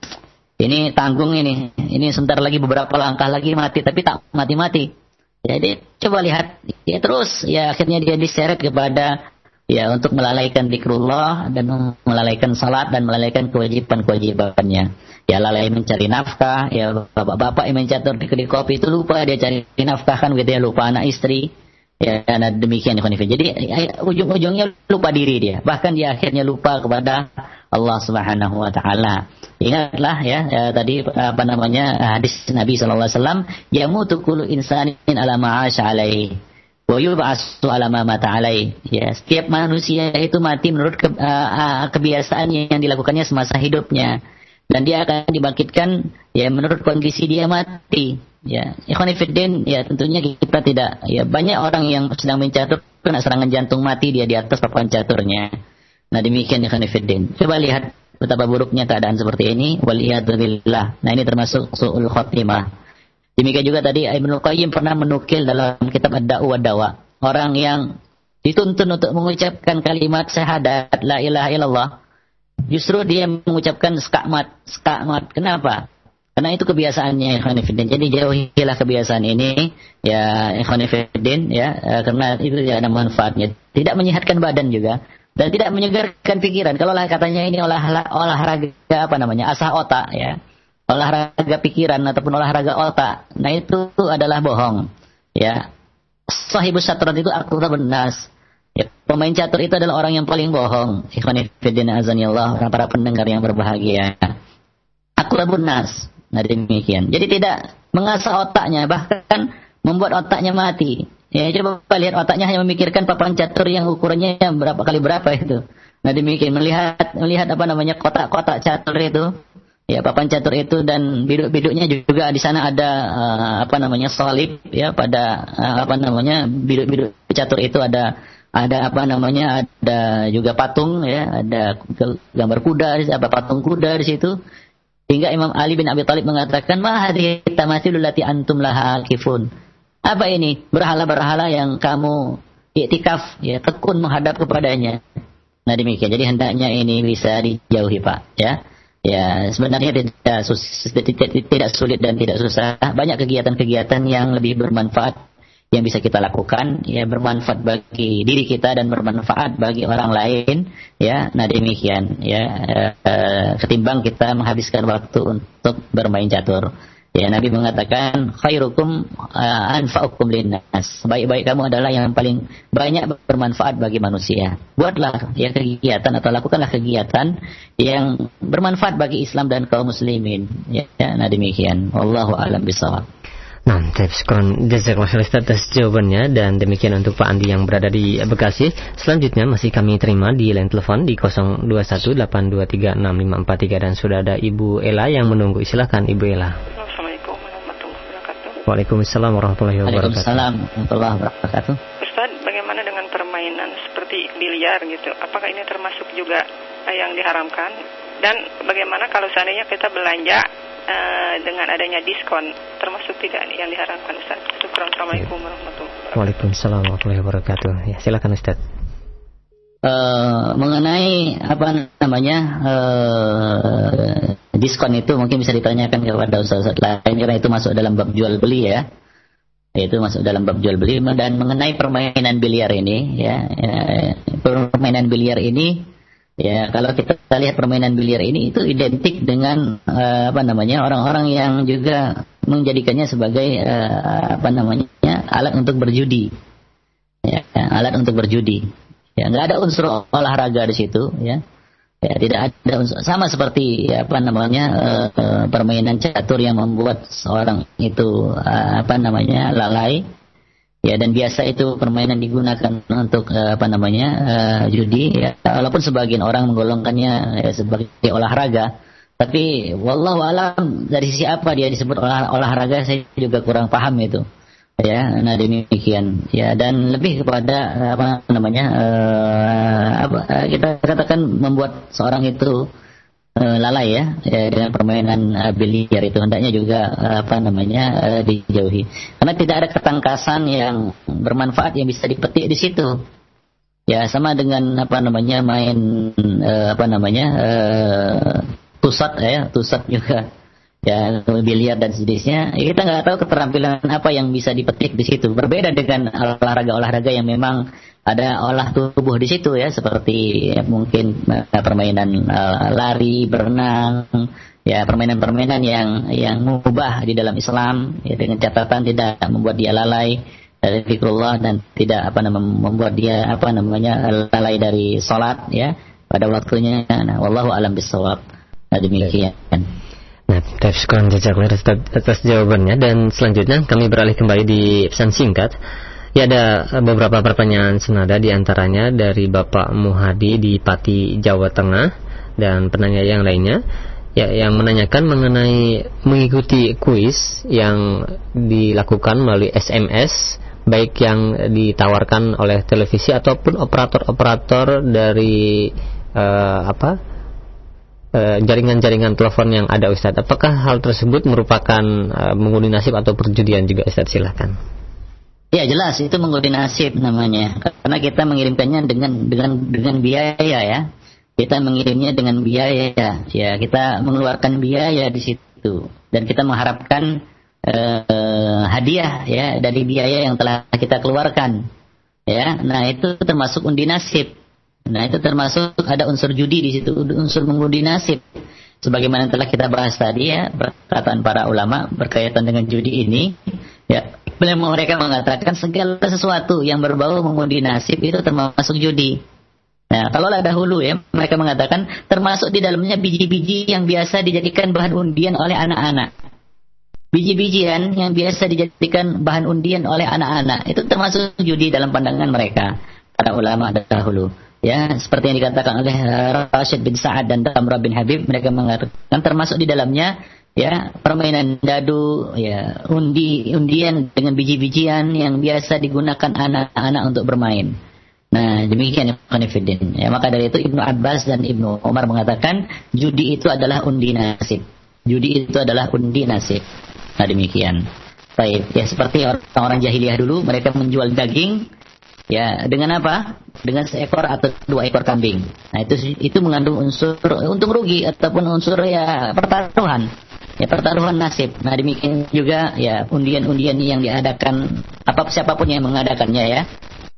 ini tanggung ini. Ini sebentar lagi beberapa langkah lagi mati tapi tak mati-mati. Jadi coba lihat ya terus ya akhirnya dia diseret kepada ya untuk melalaikan zikrullah dan melalaikan salat dan melalaikan kewajiban-kewajibannya. Ya lalai mencari nafkah, ya bapak-bapak yang mencatur di kopi itu lupa dia cari nafkah kan gitu ya lupa anak istri. Ya karena demikian Jadi ya, ujung-ujungnya lupa diri dia. Bahkan dia akhirnya lupa kepada Allah Subhanahu wa taala. Ingatlah ya, ya tadi apa namanya hadis Nabi sallallahu alaihi wasallam, yamutu kullu insanin ala ma'asha alaihi mata alai. Ya, setiap manusia itu mati menurut ke, uh, kebiasaan yang dilakukannya semasa hidupnya dan dia akan dibangkitkan ya menurut kondisi dia mati. Ya, ikhwanifiddin ya tentunya kita tidak ya banyak orang yang sedang mencatur kena serangan jantung mati dia di atas papan caturnya. Nah, demikian ikhwanifiddin. Coba lihat betapa buruknya keadaan seperti ini waliyadzubillah. Nah, ini termasuk su'ul khotimah. Demikian juga tadi Ibnu Qayyim pernah menukil dalam kitab Ad-Da'u wa Dawa orang yang dituntun untuk mengucapkan kalimat syahadat la ilaha illallah justru dia mengucapkan skakmat skakmat kenapa? Karena itu kebiasaannya Ikhwanifidin jadi jauhilah kebiasaan ini ya Ikhwanifidin ya eh, karena itu tidak ada manfaatnya. Tidak menyehatkan badan juga. Dan tidak menyegarkan pikiran. Kalau lah katanya ini olah olahraga apa namanya asah otak ya. Olahraga pikiran ataupun olahraga otak. Nah itu adalah bohong ya. Sahibus syatron itu akrabun nas Ya, pemain catur itu adalah orang yang paling bohong. Ikhwanifidin azanillah, orang para pendengar yang berbahagia. Aku nas. Nah demikian. Jadi tidak mengasah otaknya, bahkan membuat otaknya mati. Ya, coba lihat otaknya hanya memikirkan papan catur yang ukurannya berapa kali berapa itu. Nah demikian melihat melihat apa namanya kotak-kotak catur itu, ya papan catur itu dan biduk-biduknya juga di sana ada uh, apa namanya salib ya pada uh, apa namanya biduk-biduk catur itu ada ada apa namanya? Ada juga patung ya. Ada gambar kuda apa patung kuda di situ. Hingga Imam Ali bin Abi Thalib mengatakan ma hadhihi tamathilul lati antum laha akifun apa ini? Berhala-berhala yang kamu iktikaf ya tekun menghadap kepadanya. Nah demikian. Jadi hendaknya ini bisa dijauhi Pak ya. Ya, sebenarnya tidak, tidak, tidak sulit dan tidak susah. Banyak kegiatan-kegiatan yang lebih bermanfaat yang bisa kita lakukan ya bermanfaat bagi diri kita dan bermanfaat bagi orang lain ya. Nah demikian ya e, ketimbang kita menghabiskan waktu untuk bermain catur. Ya Nabi mengatakan khairukum uh, anfa'ukum linnas. Baik-baik kamu adalah yang paling banyak bermanfaat bagi manusia. Buatlah ya kegiatan atau lakukanlah kegiatan yang bermanfaat bagi Islam dan kaum muslimin. Ya, nah demikian. Wallahu alam bisawab Nah, tips sekurang jazakallah atas jawabannya dan demikian untuk Pak Andi yang berada di Bekasi. Selanjutnya masih kami terima di line telepon di 0218236543 dan sudah ada Ibu Ela yang menunggu. Silakan Ibu Ela. Assalamualaikum warahmatullahi wabarakatuh. Waalaikumsalam warahmatullahi wabarakatuh. Waalaikumsalam warahmatullahi wabarakatuh. Ustaz, bagaimana dengan permainan seperti biliar gitu? Apakah ini termasuk juga yang diharamkan? Dan bagaimana kalau seandainya kita belanja uh, dengan adanya diskon termasuk tidak yang diharapkan Ustaz. Assalamualaikum warahmatullahi wabarakatuh. Waalaikumsalam warahmatullahi wabarakatuh. Ya, silakan Ustaz. Uh, mengenai apa namanya uh, diskon itu mungkin bisa ditanyakan kepada Ustaz lain karena itu masuk dalam bab jual beli ya itu masuk dalam bab jual beli dan mengenai permainan biliar ini ya, ya permainan biliar ini Ya, kalau kita lihat permainan biliar ini itu identik dengan uh, apa namanya orang-orang yang juga menjadikannya sebagai uh, apa namanya alat untuk berjudi. Ya, alat untuk berjudi. Ya, nggak ada unsur olahraga di situ, ya. Ya, tidak ada unsur sama seperti ya, apa namanya uh, permainan catur yang membuat seorang itu uh, apa namanya lalai ya dan biasa itu permainan digunakan untuk uh, apa namanya uh, judi ya. Walaupun sebagian orang menggolongkannya ya, sebagai olahraga tapi wallahu alam dari sisi apa dia disebut olah, olahraga saya juga kurang paham itu. Ya nah demikian. Ya dan lebih kepada apa namanya uh, apa kita katakan membuat seorang itu uh, lalai ya, ya dengan permainan uh, biliar itu. Hendaknya juga uh, apa namanya uh, dijauhi. Karena tidak ada ketangkasan yang bermanfaat yang bisa dipetik di situ. Ya sama dengan apa namanya main uh, apa namanya uh, tusat ya tusat juga ya biliar dan sejenisnya ya kita nggak tahu keterampilan apa yang bisa dipetik di situ. Berbeda dengan olahraga-olahraga yang memang ada olah tubuh di situ ya. Seperti ya, mungkin uh, permainan uh, lari berenang ya permainan-permainan yang yang mubah di dalam Islam ya, dengan catatan tidak membuat dia lalai dari fikrullah dan tidak apa namanya membuat dia apa namanya lalai dari salat ya pada waktunya. Nah wallahu alam bisawab nah, demikian Nah, sekarang jejak atas jawabannya dan selanjutnya kami beralih kembali di pesan singkat. Ya ada beberapa pertanyaan senada di antaranya dari Bapak Muhadi di Pati Jawa Tengah dan penanya yang lainnya ya yang menanyakan mengenai mengikuti kuis yang dilakukan melalui SMS baik yang ditawarkan oleh televisi ataupun operator-operator dari uh, apa jaringan-jaringan telepon yang ada Ustaz. Apakah hal tersebut merupakan uh, mengundi nasib atau perjudian juga Ustaz? Silahkan. Ya jelas itu mengundi nasib namanya. Karena kita mengirimkannya dengan dengan dengan biaya ya. Kita mengirimnya dengan biaya ya. Kita mengeluarkan biaya di situ dan kita mengharapkan uh, hadiah ya dari biaya yang telah kita keluarkan. Ya. Nah, itu termasuk undi nasib. Nah, itu termasuk ada unsur judi di situ, unsur mengundi nasib. Sebagaimana telah kita bahas tadi ya, perkataan para ulama berkaitan dengan judi ini, ya mereka mengatakan segala sesuatu yang berbau mengundi nasib itu termasuk judi. Nah, kalau dahulu ya, mereka mengatakan termasuk di dalamnya biji-biji yang biasa dijadikan bahan undian oleh anak-anak. Biji-bijian yang biasa dijadikan bahan undian oleh anak-anak itu termasuk judi dalam pandangan mereka para ulama dahulu. Ya, seperti yang dikatakan oleh Rashid bin Sa'ad dan Tamra bin Habib, mereka mengatakan termasuk di dalamnya ya permainan dadu ya undi undian dengan biji-bijian yang biasa digunakan anak-anak untuk bermain. Nah, demikian Ikhwanifidin. Ya, maka dari itu Ibnu Abbas dan Ibnu Umar mengatakan judi itu adalah undi nasib. Judi itu adalah undi nasib. Nah, demikian. Baik, ya seperti orang-orang jahiliyah dulu mereka menjual daging ya dengan apa? Dengan seekor atau dua ekor kambing. Nah, itu itu mengandung unsur untung rugi ataupun unsur ya pertaruhan ya pertaruhan nasib. Nah demikian juga ya undian-undian yang diadakan apa siapa pun yang mengadakannya ya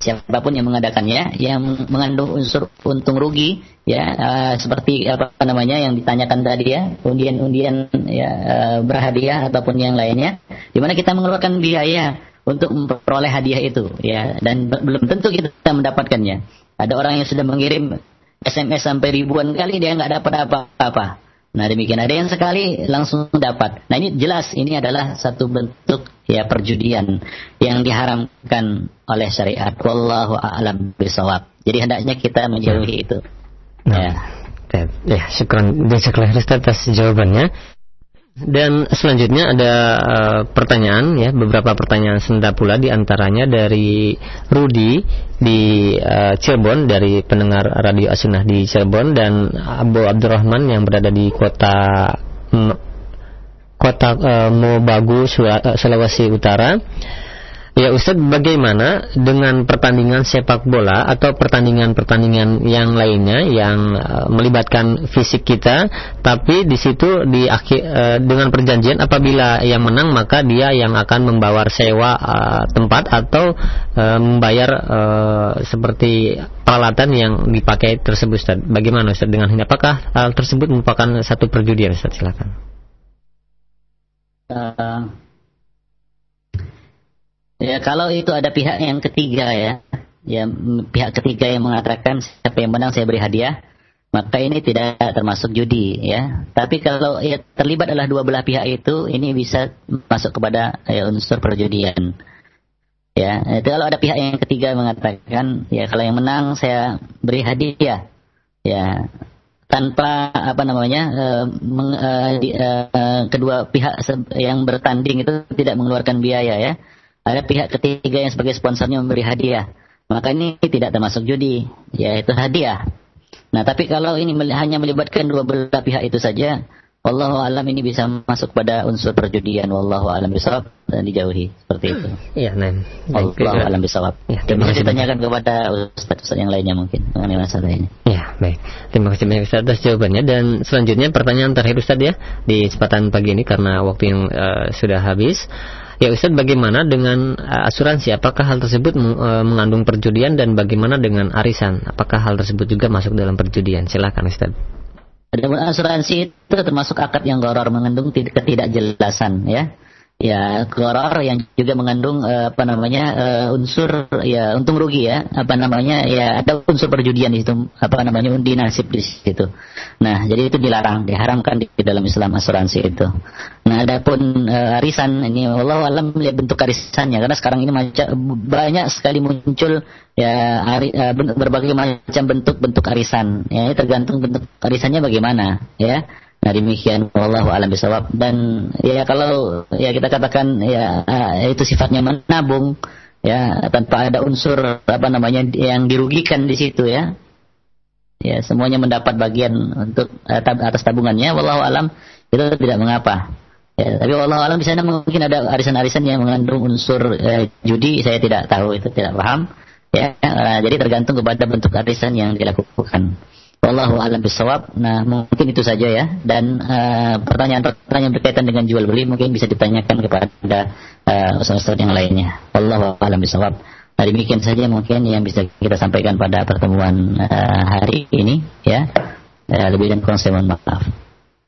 siapa pun yang mengadakannya yang mengandung unsur untung rugi ya uh, seperti apa namanya yang ditanyakan tadi ya undian-undian ya uh, berhadiah ataupun yang lainnya di mana kita mengeluarkan biaya untuk memperoleh hadiah itu ya dan belum tentu kita mendapatkannya ada orang yang sudah mengirim SMS sampai ribuan kali dia nggak dapat apa-apa Nah demikian ada yang sekali langsung dapat. Nah ini jelas ini adalah satu bentuk ya perjudian yang diharamkan oleh syariat. Wallahu a'lam bisawab. Jadi hendaknya kita menjauhi itu. Nah, ya. Ya, syukran jazakallahu atas jawabannya. Dan selanjutnya ada uh, pertanyaan ya, beberapa pertanyaan senda pula di antaranya dari Rudi di uh, Cirebon dari pendengar Radio Asinah di Cirebon dan Abu Abdurrahman yang berada di kota kota uh, Mobagu Sulawesi Utara Ya Ustadz, bagaimana dengan pertandingan sepak bola atau pertandingan-pertandingan yang lainnya yang uh, melibatkan fisik kita, tapi di situ di uh, dengan perjanjian apabila yang menang maka dia yang akan membawa sewa uh, tempat atau membayar seperti peralatan yang dipakai tersebut Ustadz. Bagaimana Ustadz dengan ini? Apakah hal tersebut merupakan satu perjudian Ustadz? Silakan. Ya kalau itu ada pihak yang ketiga ya, ya pihak ketiga yang mengatakan siapa yang menang saya beri hadiah, maka ini tidak termasuk judi ya. Tapi kalau ya terlibat adalah dua belah pihak itu, ini bisa masuk kepada ya, unsur perjudian. Ya, itu kalau ada pihak yang ketiga mengatakan ya kalau yang menang saya beri hadiah, ya tanpa apa namanya uh, meng, uh, di, uh, kedua pihak yang bertanding itu tidak mengeluarkan biaya ya ada pihak ketiga yang sebagai sponsornya memberi hadiah. Maka ini tidak termasuk judi, yaitu hadiah. Nah, tapi kalau ini hanya melibatkan dua belah pihak itu saja, Wallahu alam ini bisa masuk pada unsur perjudian. Wallahu alam bisawab dan dijauhi seperti itu. Iya, nah. Wallahu alam bisawab. Ya, terima kasih kepada ustaz-ustaz yang lainnya mungkin mengenai masalah ini. Ya, baik. Terima kasih banyak Ustaz atas jawabannya dan selanjutnya pertanyaan terakhir Ustaz ya di kesempatan pagi ini karena waktu yang uh, sudah habis. Ya Ustaz, bagaimana dengan uh, asuransi? Apakah hal tersebut uh, mengandung perjudian dan bagaimana dengan arisan? Apakah hal tersebut juga masuk dalam perjudian? Silakan Ustaz. Adapun asuransi itu termasuk akad yang goror mengandung ketidakjelasan ya ya koror yang juga mengandung uh, apa namanya uh, unsur ya untung rugi ya apa namanya ya ada unsur perjudian di situ apa namanya undi nasib di situ. Nah jadi itu dilarang diharamkan di, di dalam Islam asuransi itu. Nah adapun uh, arisan ini Allah alam lihat bentuk arisannya karena sekarang ini macam banyak sekali muncul ya ari, uh, berbagai macam bentuk-bentuk arisan ya tergantung bentuk arisannya bagaimana ya Nah demikian wallahu alam bisawab dan ya kalau ya kita katakan ya itu sifatnya menabung ya tanpa ada unsur apa namanya yang dirugikan di situ ya. Ya semuanya mendapat bagian untuk atas tabungannya wallahu alam itu tidak mengapa. Ya, tapi Allah alam di sana mungkin ada arisan-arisan yang mengandung unsur eh, judi, saya tidak tahu itu tidak paham. Ya, uh, jadi tergantung kepada bentuk arisan yang dilakukan. Wallahu alam bisawab. Nah, mungkin itu saja ya. Dan pertanyaan-pertanyaan berkaitan dengan jual beli mungkin bisa ditanyakan kepada uh, ustaz-ustaz yang lainnya. Wallahu alam bisawab. Nah, demikian saja mungkin yang bisa kita sampaikan pada pertemuan uh, hari ini ya. Uh, lebih dan kurang saya mohon maaf.